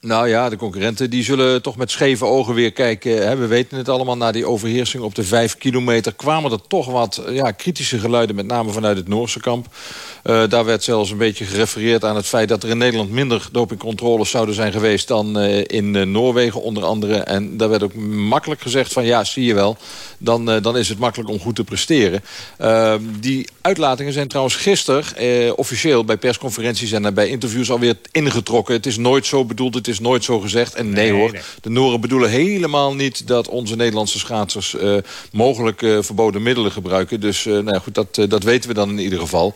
Nou ja, de concurrenten die zullen toch met scheve ogen weer kijken. Hè. We weten het allemaal, na die overheersing op de vijf kilometer... kwamen er toch wat ja, kritische geluiden, met name vanuit het Noorse kamp. Uh, daar werd zelfs een beetje gerefereerd aan het feit... dat er in Nederland minder dopingcontroles zouden zijn geweest... dan uh, in uh, Noorwegen onder andere. En daar werd ook makkelijk gezegd van... ja, zie je wel, dan, dan is het makkelijk om goed te presteren. Ehm, die uitlatingen zijn trouwens gisteren officieel... bij persconferenties en bij interviews alweer ingetrokken. Het is nooit zo bedoeld, het is nooit zo gezegd. En nee, nee hoor, nee. de Noren bedoelen helemaal niet... dat onze Nederlandse schaatsers mogelijk verboden middelen gebruiken. Dus nou ja, goed, dat, dat weten we dan in ieder geval...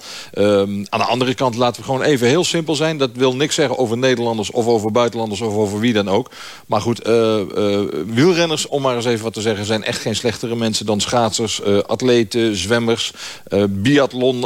Um, aan de andere kant laten we gewoon even heel simpel zijn. Dat wil niks zeggen over Nederlanders of over buitenlanders of over wie dan ook. Maar goed, uh, uh, wielrenners, om maar eens even wat te zeggen... zijn echt geen slechtere mensen dan schaatsers, uh, atleten, zwemmers... biathlon,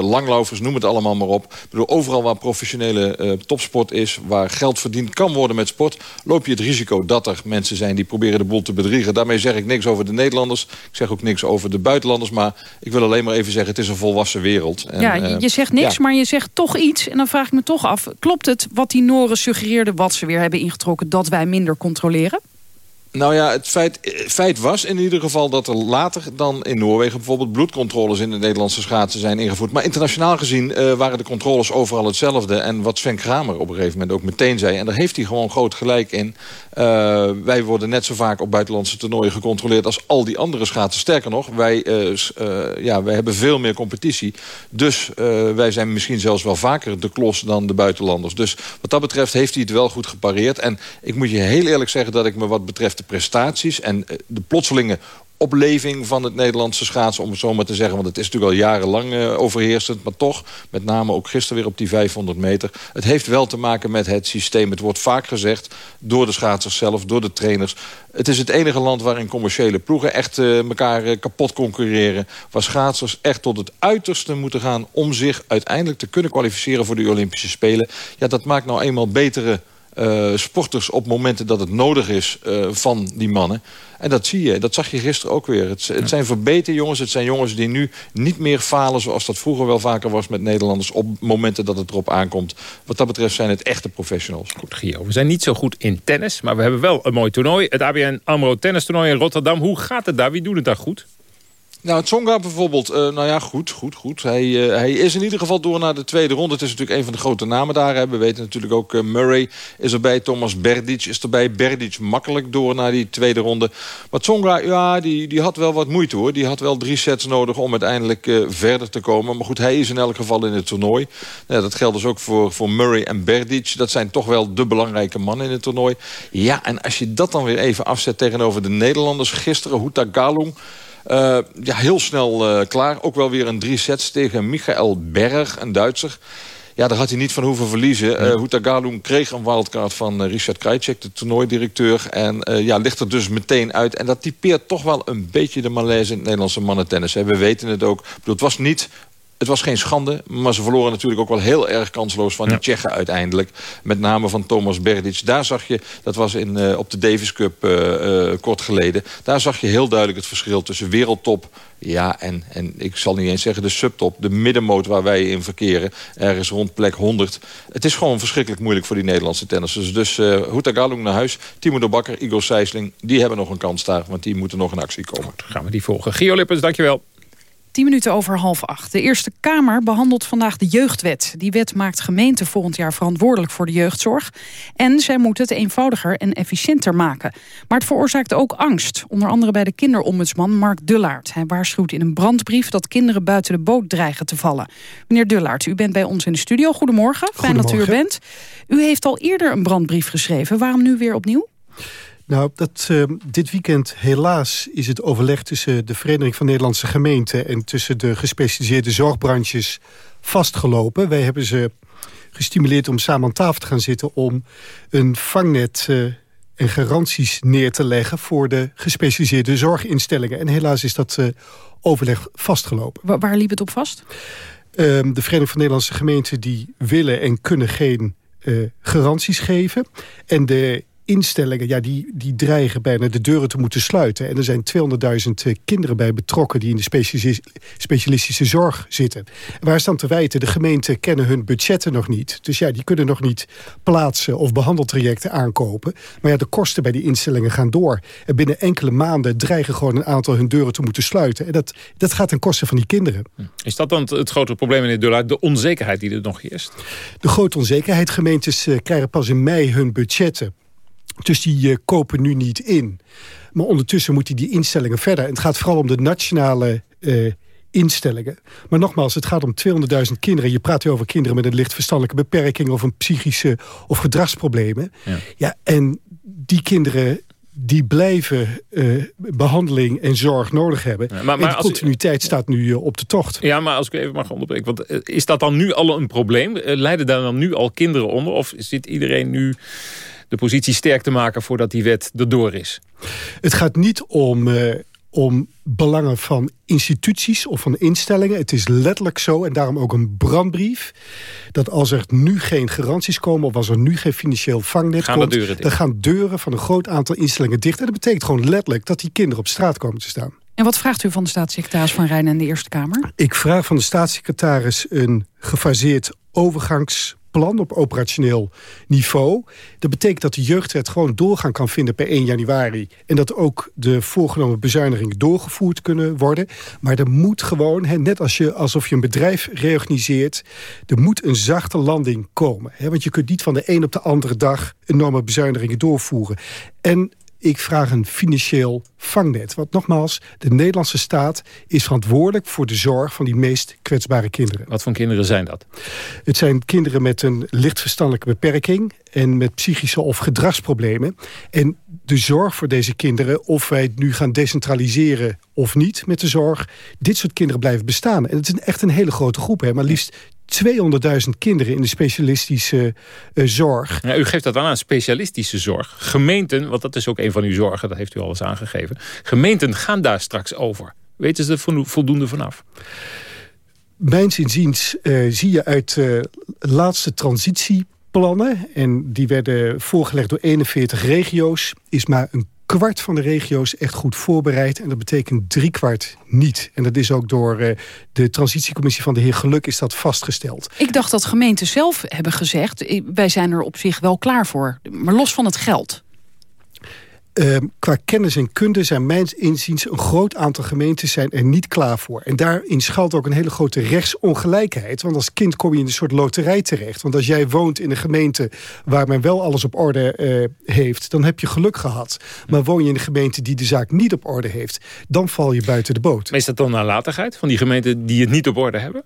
langlaufers, noem het allemaal maar op. Bedoel, overal waar professionele topsport is... waar geld verdiend kan worden met sport... loop je het risico dat er mensen zijn die proberen de boel te bedriegen. Daarmee zeg ik niks over de Nederlanders. Ik zeg ook niks over de buitenlanders. Maar ik wil alleen maar even zeggen, het is een volwassen wereld. En, ja, je, je zegt niks, ja. maar je zegt toch iets. En dan vraag ik me toch af, klopt het wat die Noren suggereerden... wat ze weer hebben ingetrokken, dat wij minder controleren? Nou ja, het feit, feit was in ieder geval dat er later dan in Noorwegen... bijvoorbeeld bloedcontroles in de Nederlandse schaatsen zijn ingevoerd. Maar internationaal gezien uh, waren de controles overal hetzelfde. En wat Sven Kramer op een gegeven moment ook meteen zei... en daar heeft hij gewoon groot gelijk in... Uh, wij worden net zo vaak op buitenlandse toernooien gecontroleerd... als al die andere schaatsen. Sterker nog, wij, ja, wij hebben veel meer competitie. Dus wij zijn misschien zelfs wel vaker de klos dan de buitenlanders. Dus wat dat betreft heeft hij het wel goed gepareerd. En ik moet je heel eerlijk zeggen dat ik me wat betreft prestaties... en de plotselinge opleving van het Nederlandse schaatsen, om het zo maar te zeggen. Want het is natuurlijk al jarenlang uh, overheersend. Maar toch, met name ook gisteren weer op die 500 meter. Het heeft wel te maken met het systeem. Het wordt vaak gezegd door de schaatsers zelf, door de trainers. Het is het enige land waarin commerciële ploegen echt uh, elkaar kapot concurreren. Waar schaatsers echt tot het uiterste moeten gaan... om zich uiteindelijk te kunnen kwalificeren voor de Olympische Spelen. Ja, dat maakt nou eenmaal betere uh, sporters op momenten dat het nodig is uh, van die mannen. En dat zie je, dat zag je gisteren ook weer. Het, het zijn verbeterde jongens, het zijn jongens die nu niet meer falen... zoals dat vroeger wel vaker was met Nederlanders... op momenten dat het erop aankomt. Wat dat betreft zijn het echte professionals. Goed, Gio. We zijn niet zo goed in tennis, maar we hebben wel een mooi toernooi. Het ABN AMRO Tennis Toernooi in Rotterdam. Hoe gaat het daar? Wie doet het daar goed? Nou, Tsonga bijvoorbeeld, uh, nou ja, goed, goed, goed. Hij, uh, hij is in ieder geval door naar de tweede ronde. Het is natuurlijk een van de grote namen daar. We weten natuurlijk ook uh, Murray is erbij. Thomas Berdic is erbij. Berdic makkelijk door naar die tweede ronde. Maar Tsonga, ja, die, die had wel wat moeite hoor. Die had wel drie sets nodig om uiteindelijk verder te komen. Maar goed, hij is in elk geval in het toernooi. Ja, dat geldt dus ook voor, voor Murray en Berdic. Dat zijn toch wel de belangrijke mannen in het toernooi. Ja, en als je dat dan weer even afzet tegenover de Nederlanders. Gisteren, Huta Galung... Uh, ja, heel snel uh, klaar. Ook wel weer een drie sets tegen Michael Berg, een Duitser. Ja, daar had hij niet van hoeven verliezen. Uh, Huta Galung kreeg een wildcard van Richard Krajcek, de toernooidirecteur. En ja, ligt er dus meteen uit. En dat typeert toch wel een beetje de malaise in het Nederlandse mannentennis. We weten het ook. Ik bedoel, het was niet het was geen schande, maar ze verloren natuurlijk ook wel heel erg kansloos van die Tsjechen uiteindelijk. Met name van Thomas Berdic. Daar zag je, dat was in, uh, op de Davis Cup uh, uh, kort geleden. Daar zag je heel duidelijk het verschil tussen wereldtop ja, en, en ik zal niet eens zeggen de subtop, de middenmoot waar wij in verkeren, ergens rond plek 100. Het is gewoon verschrikkelijk moeilijk voor die Nederlandse tennissers. Dus uh, Huta Galung naar huis, Timo de Bakker, Igor Sijsling, die hebben nog een kans daar, want die moeten nog in actie komen. Goed, gaan we die volgen. Gio Lippens, dankjewel. 10 minuten over half acht. De Eerste Kamer behandelt vandaag de jeugdwet. Die wet maakt gemeenten volgend jaar verantwoordelijk voor de jeugdzorg. En zij moeten het eenvoudiger en efficiënter maken. Maar het veroorzaakt ook angst. Onder andere bij de kinderombudsman Mark Dullaert. Hij waarschuwt in een brandbrief dat kinderen buiten de boot dreigen te vallen. Meneer Dullaert, u bent bij ons in de studio. Goedemorgen. Fijn dat u er bent. U heeft al eerder een brandbrief geschreven. Waarom nu weer opnieuw? Nou, dat, uh, dit weekend helaas is het overleg tussen de Vereniging van Nederlandse Gemeenten... en tussen de gespecialiseerde zorgbranches vastgelopen. Wij hebben ze gestimuleerd om samen aan tafel te gaan zitten... om een vangnet uh, en garanties neer te leggen... voor de gespecialiseerde zorginstellingen. En helaas is dat uh, overleg vastgelopen. Waar, waar, liep het op vast? Ehm, de Vereniging van Nederlandse Gemeenten die willen en kunnen geen... garanties geven. En de instellingen ja, die, die dreigen bijna de deuren te moeten sluiten. En er zijn 200.000 eh, kinderen bij betrokken... die in de specialistische zorg zitten. En waar is dan te wijten? De gemeenten kennen hun budgetten nog niet. Dus ja, die kunnen nog niet plaatsen of behandeltrajecten aankopen. Maar ja, de kosten bij die instellingen gaan door. En binnen enkele maanden dreigen gewoon een aantal hun deuren te moeten sluiten. En dat, dat gaat ten koste van die kinderen. Is dat dan het grote probleem, meneer Dullaert? De onzekerheid die er nog is? De grote onzekerheid. Gemeentes uh, krijgen pas in mei hun budgetten. Dus die uh, kopen nu niet in. Maar ondertussen moeten die instellingen verder. En het gaat vooral om de nationale uh, instellingen. Maar nogmaals, het gaat om 200.000 kinderen. Je praat hier over kinderen met een licht verstandelijke beperking... of een psychische of gedragsproblemen. Ja, ja en die kinderen die blijven uh, behandeling en zorg nodig hebben. Ja, maar, maar en de continuïteit staat nu uh, op de tocht. Ja, maar als ik even mag onderbreken. Want uh, is dat dan nu al een probleem? Leiden daar dan nu al kinderen onder? Of zit iedereen nu de positie sterk te maken voordat die wet erdoor is? Het gaat niet om, uh, om belangen van instituties of van instellingen. Het is letterlijk zo, en daarom ook een brandbrief... dat als er nu geen garanties komen... of als er nu geen financieel vangnet gaan komt... dan gaan deuren van een groot aantal instellingen dicht. En dat betekent gewoon letterlijk dat die kinderen op straat komen te staan. En wat vraagt u van de staatssecretaris Van Rijn en de Eerste Kamer? Ik vraag van de staatssecretaris een gefaseerd overgangs plan op operationeel niveau. Dat betekent dat de jeugdwet gewoon doorgaan kan vinden per 1 januari. En dat ook de voorgenomen bezuinigingen doorgevoerd kunnen worden. Maar er moet gewoon, net als je, alsof je een bedrijf reorganiseert... er moet een zachte landing komen. Want je kunt niet van de een op de andere dag enorme bezuinigingen doorvoeren. En ik vraag een financieel vangnet. Want nogmaals, de Nederlandse staat is verantwoordelijk... voor de zorg van die meest kwetsbare kinderen. Wat voor kinderen zijn dat? Het zijn kinderen met een lichtverstandelijke beperking... en met psychische of gedragsproblemen. En de zorg voor deze kinderen, of wij het nu gaan decentraliseren of niet met de zorg... dit soort kinderen blijven bestaan. En het is echt een hele grote groep, hè, maar liefst 200.000 kinderen in de specialistische uh, zorg. Ja, u geeft dat dan aan, specialistische zorg. Gemeenten, want dat is ook een van uw zorgen, dat heeft u al eens aangegeven. Gemeenten gaan daar straks over. Weten ze er voldoende vanaf? Mijns inziens uh, zie je uit uh, laatste transitie plannen. En die werden voorgelegd door 41 regio's. Is maar een kwart van de regio's echt goed voorbereid. En dat betekent drie kwart niet. En dat is ook door uh, de transitiecommissie van de heer Geluk is dat vastgesteld. Ik dacht dat gemeenten zelf hebben gezegd... wij zijn er op zich wel klaar voor. Maar los van het geld. Uh, qua kennis en kunde zijn mijns inziens een groot aantal gemeentes zijn er niet klaar voor. En daarin schuilt ook een hele grote rechtsongelijkheid. Want als kind kom je in een soort loterij terecht. Want als jij woont in een gemeente waar men wel alles op orde uh, heeft... dan heb je geluk gehad. Maar woon je in een gemeente die de zaak niet op orde heeft... dan val je buiten de boot. Maar is dat dan nalatigheid van die gemeenten die het niet op orde hebben?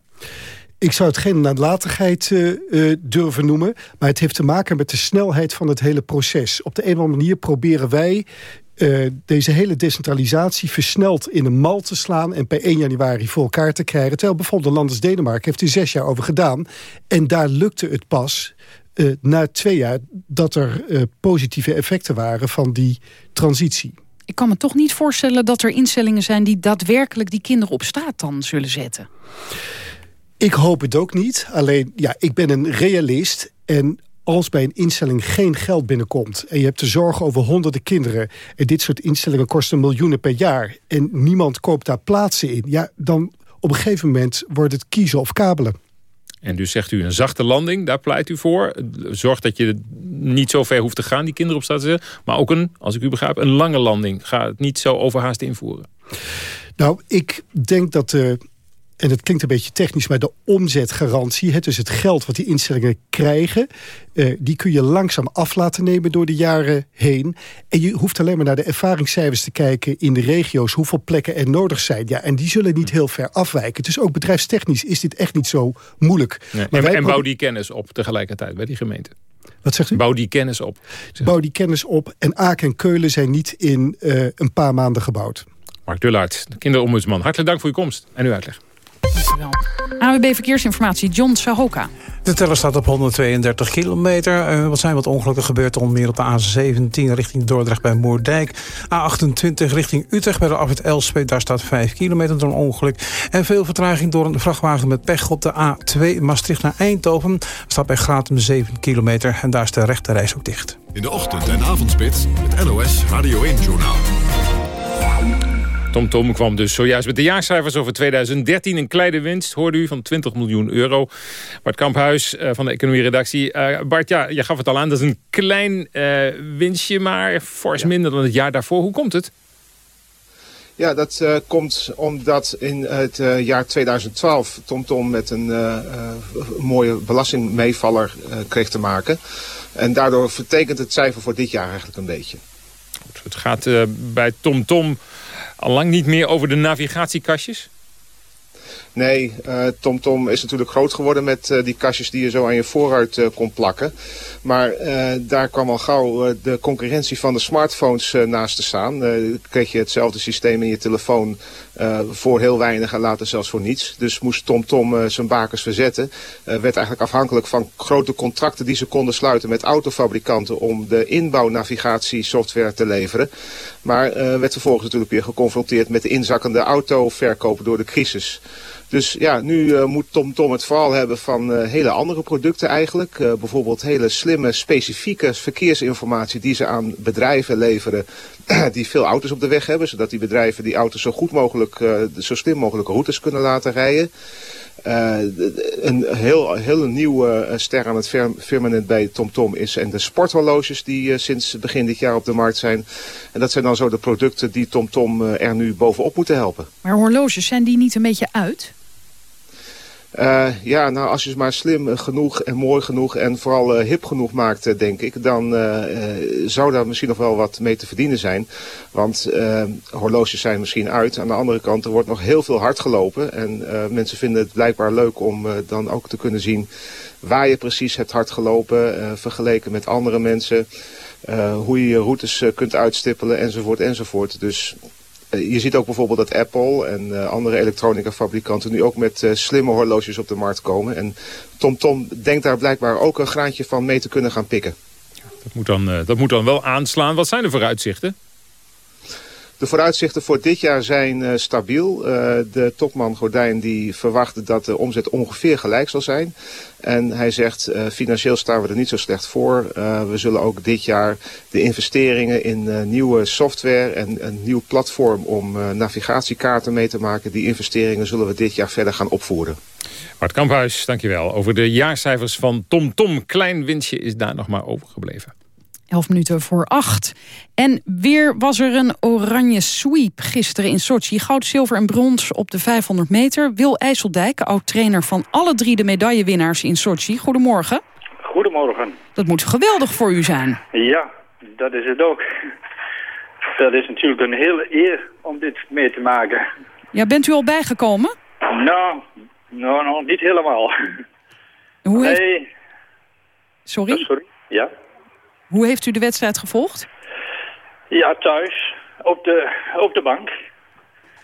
Ik zou het geen nalatigheid uh, uh, durven noemen. Maar het heeft te maken met de snelheid van het hele proces. Op de een of andere manier proberen wij uh, deze hele decentralisatie versneld in een mal te slaan... en per 1 januari voor elkaar te krijgen. Terwijl bijvoorbeeld de land als Denemarken heeft er zes jaar over gedaan. En daar lukte het pas na twee jaar dat er positieve effecten waren van die transitie. Ik kan me toch niet voorstellen dat er instellingen zijn... die daadwerkelijk die kinderen op straat dan zullen zetten. Ik hoop het ook niet. Alleen, ja, ik ben een realist. En als bij een instelling geen geld binnenkomt... en je hebt te zorgen over honderden kinderen... en dit soort instellingen kosten miljoenen per jaar... en niemand koopt daar plaatsen in... ja, dan op een gegeven moment wordt het kiezen of kabelen. En dus zegt u een zachte landing, daar pleit u voor. Zorg dat je niet zo ver hoeft te gaan, die kinderen op straat te zetten. Maar ook een, als ik u begrijp, een lange landing. Ga het niet zo overhaast invoeren. Nou, ik denk dat de en het klinkt een beetje technisch, maar de omzetgarantie... Hè, dus het geld wat die instellingen krijgen... Uh, die kun je langzaam af laten nemen door de jaren heen. En je hoeft alleen maar naar de ervaringscijfers te kijken... in de regio's, hoeveel plekken er nodig zijn. Ja, en die zullen niet heel ver afwijken. Dus ook bedrijfstechnisch is dit echt niet zo moeilijk. Nee, maar en, en bouw die kennis op tegelijkertijd bij die gemeente. Wat zegt u? Bouw die kennis op. Bouw die kennis op. En Aken en Keulen zijn niet in uh, een paar maanden gebouwd. Mark Dullaert, kinderombudsman. Hartelijk dank voor uw komst en uw uitleg. Dankjewel. AWB Verkeersinformatie, John Sahoka. De teller staat op 132 kilometer. Uh, wat zijn wat ongelukken gebeurd onder meer op de A17 richting Dordrecht bij Moerdijk. A28 richting Utrecht bij de afrit Elspet. Daar staat 5 kilometer door een ongeluk. En veel vertraging door een vrachtwagen met pech op de A2 Maastricht naar Eindhoven. Staat bij Gratum 7 kilometer en daar is de rechte reis ook dicht. In de ochtend- en avondspits het NOS Radio 1-journaal. Tom Tom kwam dus zojuist met de jaarcijfers over 2013. Een kleine winst, hoorde u, van 20 miljoen euro. Bart Kamphuis uh, van de economie-redactie. Uh, Bart, ja, je gaf het al aan, dat is een klein uh, winstje, maar fors ja. minder dan het jaar daarvoor. Hoe komt het? Ja, dat uh, komt omdat in het uh, jaar 2012 TomTom Tom met een uh, mooie belastingmeevaller kreeg te maken. En daardoor vertekent het cijfer voor dit jaar eigenlijk een beetje. Goed, het gaat bij TomTom... Tom al lang niet meer over de navigatiekastjes? Nee, TomTom uh, Tom is natuurlijk groot geworden met uh, die kastjes die je zo aan je voorruit uh, kon plakken. Maar daar kwam al gauw de concurrentie van de smartphones naast te staan. kreeg je hetzelfde systeem in je telefoon voor heel weinig en later zelfs voor niets. Dus moest TomTom Tom, zijn bakers verzetten. werd eigenlijk afhankelijk van grote contracten die ze konden sluiten met autofabrikanten om de inbouwnavigatiesoftware te leveren. Maar werd vervolgens natuurlijk weer geconfronteerd met de inzakkende autoverkopen door de crisis. Dus ja, nu moet TomTom Tom het vooral hebben van hele andere producten eigenlijk. Bijvoorbeeld hele slimme, specifieke verkeersinformatie die ze aan bedrijven leveren die veel auto's op de weg hebben. Zodat die bedrijven die auto's zo goed mogelijk, zo slim mogelijk routes kunnen laten rijden. een heel, heel nieuwe ster aan het firmament bij TomTom Tom is en de sporthorloges die sinds begin dit jaar op de markt zijn. En dat zijn dan zo de producten die TomTom Tom, er nu bovenop moeten helpen. Maar horloges, zijn die niet een beetje uit? Uh, ja, nou als je het maar slim genoeg en mooi genoeg en vooral uh, hip genoeg maakt, uh, denk ik, dan zou daar misschien nog wel wat mee te verdienen zijn. Want horloges zijn misschien uit. Aan de andere kant, er wordt nog heel veel hard gelopen. En mensen vinden het blijkbaar leuk om dan ook te kunnen zien waar je precies hebt hard gelopen, vergeleken met andere mensen. hoe je je routes kunt uitstippelen enzovoort enzovoort. Dus je ziet ook bijvoorbeeld dat Apple en uh, andere elektronica fabrikanten nu ook met uh, slimme horloges op de markt komen. En TomTom Tom denkt daar blijkbaar ook een graantje van mee te kunnen gaan pikken. Dat moet dan, dat moet dan wel aanslaan. Wat zijn de vooruitzichten? De vooruitzichten voor dit jaar zijn stabiel. de topman Gordijn die verwacht dat de omzet ongeveer gelijk zal zijn. En hij zegt, financieel staan we er niet zo slecht voor. we zullen ook dit jaar de investeringen in nieuwe software en een nieuw platform om navigatiekaarten mee te maken. Die investeringen zullen we dit jaar verder gaan opvoeren. Bart Kamphuis, dankjewel. Over de jaarcijfers van TomTom. Tom. Klein winstje is daar nog maar overgebleven. 11 minuten voor acht. En weer was er een oranje sweep gisteren in Sochi. Goud, zilver en brons op de 500 meter. Wil IJsseldijk, oud-trainer van alle drie de medaillewinnaars in Sochi. Goedemorgen. Goedemorgen. Dat moet geweldig voor u zijn. Ja, dat is het ook. Dat is natuurlijk een hele eer om dit mee te maken. Ja, bent u al bijgekomen? Nou, nou, nou niet helemaal. Hoe heeft... Nee. Sorry? sorry? Ja. Hoe heeft u de wedstrijd gevolgd? Ja, thuis. Op de, op de bank.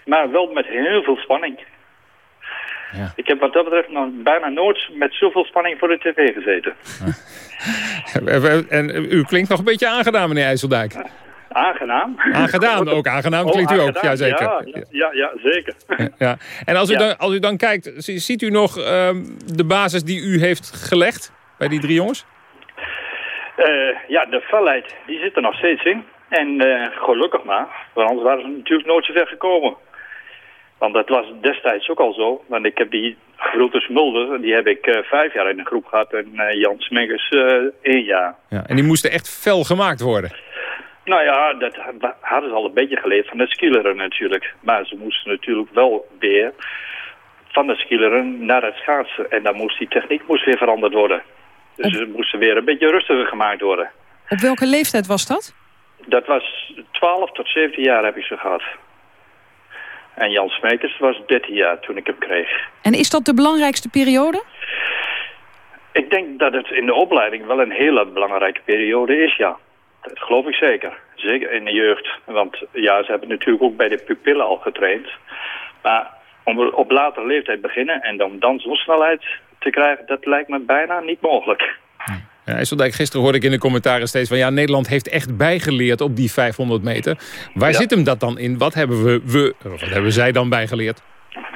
Maar wel met heel veel spanning. Ja. Ik heb wat dat betreft nog bijna nooit met zoveel spanning voor de tv gezeten. en u klinkt nog een beetje aangedaan, meneer IJsseldijk. Aangenaam. Aangedaan, ook aangenaam oh, klinkt u ook, ja zeker. Ja, ja, ja zeker. Ja. En als u, dan, als u dan kijkt, ziet u nog ehm, de basis die u heeft gelegd bij die drie jongens? Uh, ja, de felheid, die zit er nog steeds in. En uh, gelukkig maar, want anders waren ze natuurlijk nooit zo ver gekomen. Want dat was destijds ook al zo. Want ik heb die Grooters Mulder, die heb ik uh, vijf jaar in de groep gehad. En Jan Smeggers één jaar. Ja, en die moesten echt fel gemaakt worden. Nou ja, dat hadden ze al een beetje geleerd van de skileren natuurlijk. Maar ze moesten natuurlijk wel weer van de skileren naar het schaatsen. En dan moest die techniek moest weer veranderd worden. Dus ze moesten weer een beetje rustiger gemaakt worden. Op welke leeftijd was dat? Dat was 12 tot 17 jaar heb ik ze gehad. En Jan Smekers was 13 jaar toen ik hem kreeg. En is dat de belangrijkste periode? Ik denk dat het in de opleiding wel een hele belangrijke periode is, ja. Dat geloof ik zeker. Zeker in de jeugd. Want ja, ze hebben natuurlijk ook bij de pupillen al getraind. Maar om op latere leeftijd beginnen en dan, dan zo'n snelheid te krijgen... dat lijkt me bijna niet mogelijk. Ja, IJsseldijk, gisteren hoorde ik in de commentaren steeds van... ja, Nederland heeft echt bijgeleerd op die 500 meter. Waar zit hem dat dan in? Wat hebben, we, we, wat hebben zij dan bijgeleerd?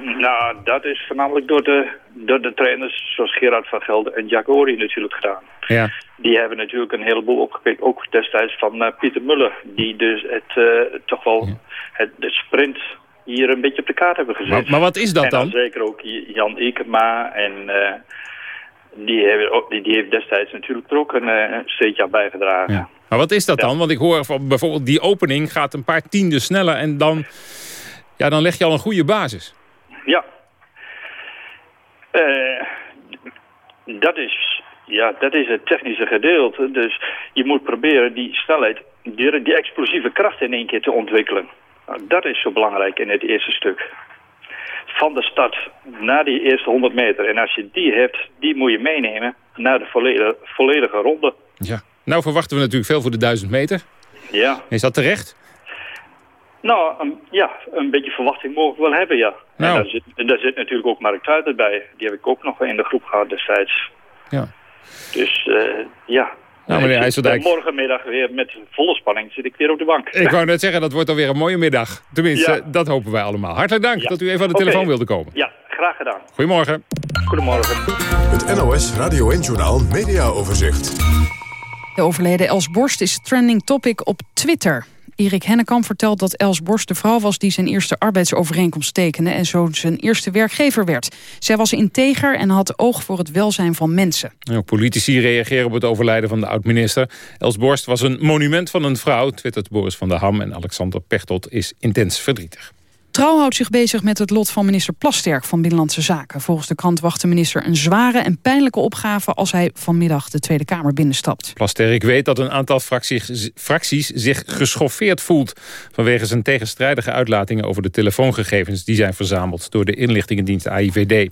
Nou, dat is voornamelijk door de, door de trainers zoals Gerard van Gelder en Jack Ori natuurlijk gedaan. Ja. Die hebben natuurlijk een heleboel opgepikt, ook destijds van uh, Pieter Muller. Die dus het, uh, toch wel het, de sprint hier een beetje op de kaart hebben gezet. Maar, maar wat is dat en dan? zeker ook Jan Ikema en uh, die, hebben, die, die, heeft destijds natuurlijk er ook een, een steentje aan bijgedragen. Ja. Maar wat is dat dan? Want ik hoor van bijvoorbeeld die opening gaat een paar tienden sneller en dan, ja, dan leg je al een goede basis. Ja. Uh, dat, is, ja, dat is het technische gedeelte. Dus je moet proberen die snelheid, die, die explosieve kracht in één keer te ontwikkelen. Nou, dat is zo belangrijk in het eerste stuk. Van de start naar die eerste 100 meter. En als je die hebt, die moet je meenemen naar de volledige, volledige ronde. Ja. Nou verwachten we natuurlijk veel voor de 1000 meter. Ja. Is dat terecht? Nou, ja, een beetje verwachting mogen we wel hebben, ja. Nou. En daar zit, daar zit natuurlijk ook Mark Tuiter bij. Die heb ik ook nog in de groep gehad destijds. Ja. Dus, uh, ja. Nou, meneer IJsseldijk. Morgenmiddag weer met volle spanning zit ik weer op de bank. Ik wou net zeggen, dat wordt alweer een mooie middag. Tenminste, ja. dat hopen wij allemaal. Hartelijk dank ja. dat u even aan de telefoon okay. wilde komen. Ja, graag gedaan. Goedemorgen. Goedemorgen. Het NOS Radio 1 Journaal Media Overzicht. De overleden Els Borst is trending topic op Twitter. Erik Hennekamp vertelt dat Els Borst de vrouw was... die zijn eerste arbeidsovereenkomst tekende... en zo zijn eerste werkgever werd. Zij was integer en had oog voor het welzijn van mensen. Politici reageren op het overlijden van de oud-minister. Els Borst was een monument van een vrouw... twittert Boris van der Ham en Alexander Pechtold is intens verdrietig. Trouw houdt zich bezig met het lot van minister Plasterk van Binnenlandse Zaken. Volgens de krant wacht de minister een zware en pijnlijke opgave... als hij vanmiddag de Tweede Kamer binnenstapt. Plasterk weet dat een aantal fracties, fracties zich geschoffeerd voelt... vanwege zijn tegenstrijdige uitlatingen over de telefoongegevens... die zijn verzameld door de inlichtingendienst AIVD.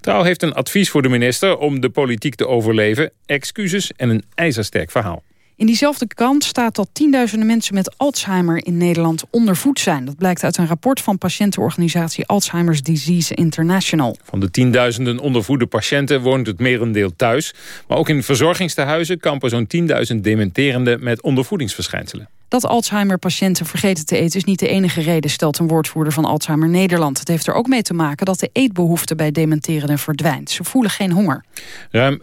Trouw heeft een advies voor de minister om de politiek te overleven... excuses en een ijzersterk verhaal. In diezelfde krant staat dat tienduizenden mensen met Alzheimer in Nederland ondervoed zijn. Dat blijkt uit een rapport van patiëntenorganisatie Alzheimer's Disease International. Van de tienduizenden ondervoede patiënten woont het merendeel thuis. Maar ook in verzorgingstehuizen kampen zo'n 10.000 dementerenden met ondervoedingsverschijnselen. Dat Alzheimer-patiënten vergeten te eten is niet de enige reden... stelt een woordvoerder van Alzheimer Nederland. Het heeft er ook mee te maken dat de eetbehoefte bij dementerenden verdwijnt. Ze voelen geen honger. Ruim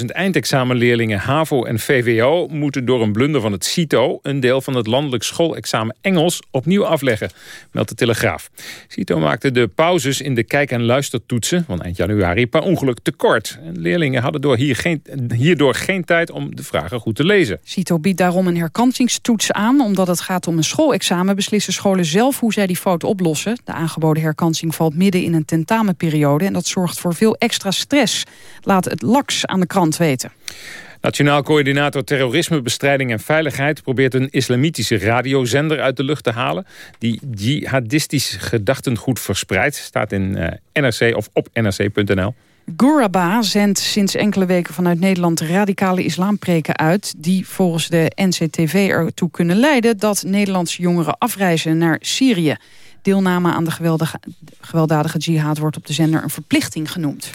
85.000 eindexamenleerlingen HAVO en VWO... moeten door een blunder van het CITO... een deel van het landelijk schoolexamen Engels opnieuw afleggen, meldt de Telegraaf. CITO maakte de pauzes in de kijk- en luistertoetsen van eind januari per ongeluk tekort. En leerlingen hadden door hier geen, hierdoor geen tijd om de vragen goed te lezen. CITO biedt daarom een herkansingstoets aan. Omdat het gaat om een schoolexamen beslissen scholen zelf hoe zij die fout oplossen. De aangeboden herkansing valt midden in een tentamenperiode... en dat zorgt voor veel extra stress. Laat het LAX aan de krant weten. Nationaal coördinator terrorismebestrijding en veiligheid... probeert een islamitische radiozender uit de lucht te halen... die jihadistisch gedachtengoed verspreidt. Staat in uh, NRC of op nrc.nl. Guraba zendt sinds enkele weken vanuit Nederland radicale islampreken uit... die volgens de NCTV ertoe kunnen leiden dat Nederlandse jongeren afreizen naar Syrië. Deelname aan de gewelddadige jihad wordt op de zender een verplichting genoemd.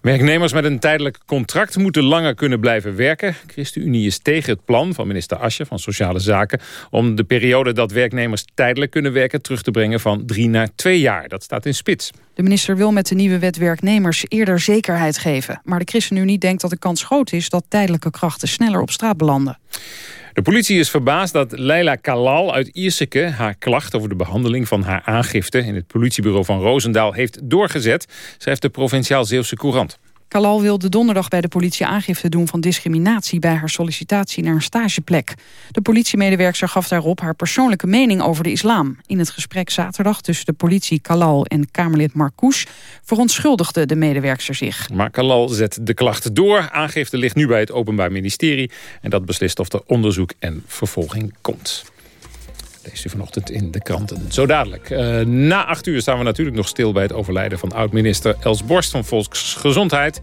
Werknemers met een tijdelijk contract moeten langer kunnen blijven werken. ChristenUnie is tegen het plan van minister Asje van Sociale Zaken... om de periode dat werknemers tijdelijk kunnen werken... terug te brengen van drie naar twee jaar. Dat staat in spits. De minister wil met de nieuwe wet werknemers eerder zekerheid geven. Maar de ChristenUnie denkt dat de kans groot is... dat tijdelijke krachten sneller op straat belanden. De politie is verbaasd dat Leila Kalal uit Ierseke haar klacht over de behandeling van haar aangifte in het politiebureau van Roosendaal heeft doorgezet, schrijft de Provinciaal Zeeuwse Courant. Kalal wilde donderdag bij de politie aangifte doen van discriminatie bij haar sollicitatie naar een stageplek. De politiemedewerker gaf daarop haar persoonlijke mening over de islam. In het gesprek zaterdag tussen de politie Kalal en Kamerlid Marcouch verontschuldigde de medewerkster zich. Maar Kalal zet de klacht door. Aangifte ligt nu bij het Openbaar Ministerie en dat beslist of er onderzoek en vervolging komt. Leest u vanochtend in de kranten. Zo dadelijk. Uh, na acht uur staan we natuurlijk nog stil bij het overlijden van oud-minister Els Borst van Volksgezondheid.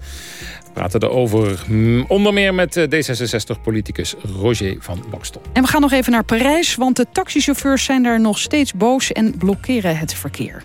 We praten erover mm, onder meer met D66-politicus Roger van Bokstel. En we gaan nog even naar Parijs, want de taxichauffeurs zijn daar nog steeds boos en blokkeren het verkeer.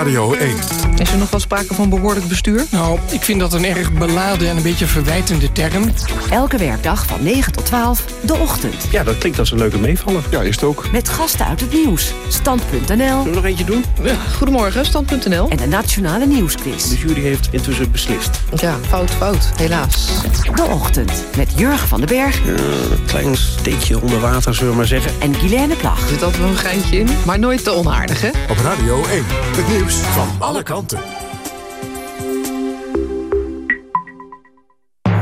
Radio sprake van behoorlijk bestuur? Nou, ik vind dat een erg beladen en een beetje verwijtende term. Elke werkdag van 9 tot 12, de ochtend. Ja, dat klinkt als een leuke meevaller. Ja, is het ook. Met gasten uit het nieuws. Stand.nl. Zullen we nog eentje doen? Ja, goedemorgen, Stand.nl. En de Nationale Nieuwsquiz. De jury heeft intussen beslist. Ja, fout, fout, helaas. De ochtend met Jurgen van den Berg. Ja, een klein steekje onder water, zullen we maar zeggen. En Guilaine Plag. Er zit altijd wel een geintje in, maar nooit te onaardig, hè? Op Radio 1, het nieuws van alle kanten.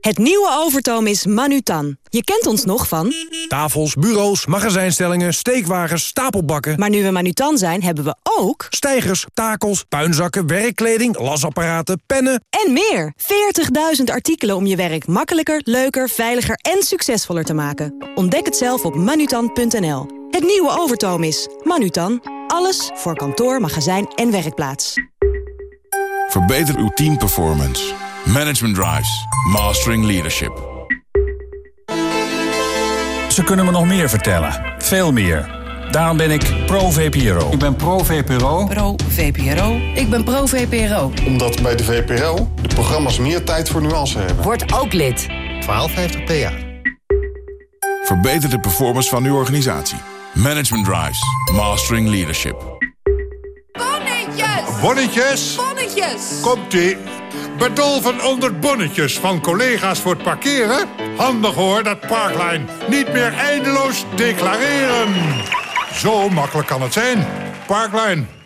Het nieuwe Overtoom is Manutan. Je kent ons nog van... Tafels, bureaus, magazijnstellingen, steekwagens, stapelbakken. Maar nu we Manutan zijn, hebben we ook... Stijgers, takels, puinzakken, werkkleding, lasapparaten, pennen... En meer. 40.000 artikelen om je werk makkelijker, leuker, veiliger en succesvoller te maken. Ontdek het zelf op manutan.nl. Het nieuwe Overtoom is Manutan. Alles voor kantoor, magazijn en werkplaats. Verbeter uw teamperformance. Management Drives. Mastering Leadership. Ze kunnen me nog meer vertellen. Veel meer. Daarom ben ik pro-VPRO. Ik ben pro-VPRO. Pro-VPRO. Ik ben pro-VPRO. Omdat bij de VPRO de programma's meer tijd voor nuance hebben. Word ook lid. 1250 PA. Verbeter de performance van uw organisatie. Management Drives. Mastering Leadership. Bonnetjes! Bonnetjes? Bonnetjes! Komt-ie. Bedolven onder bonnetjes van collega's voor het parkeren? Handig hoor, dat Parklijn. Niet meer eindeloos declareren. Zo makkelijk kan het zijn. Parklijn.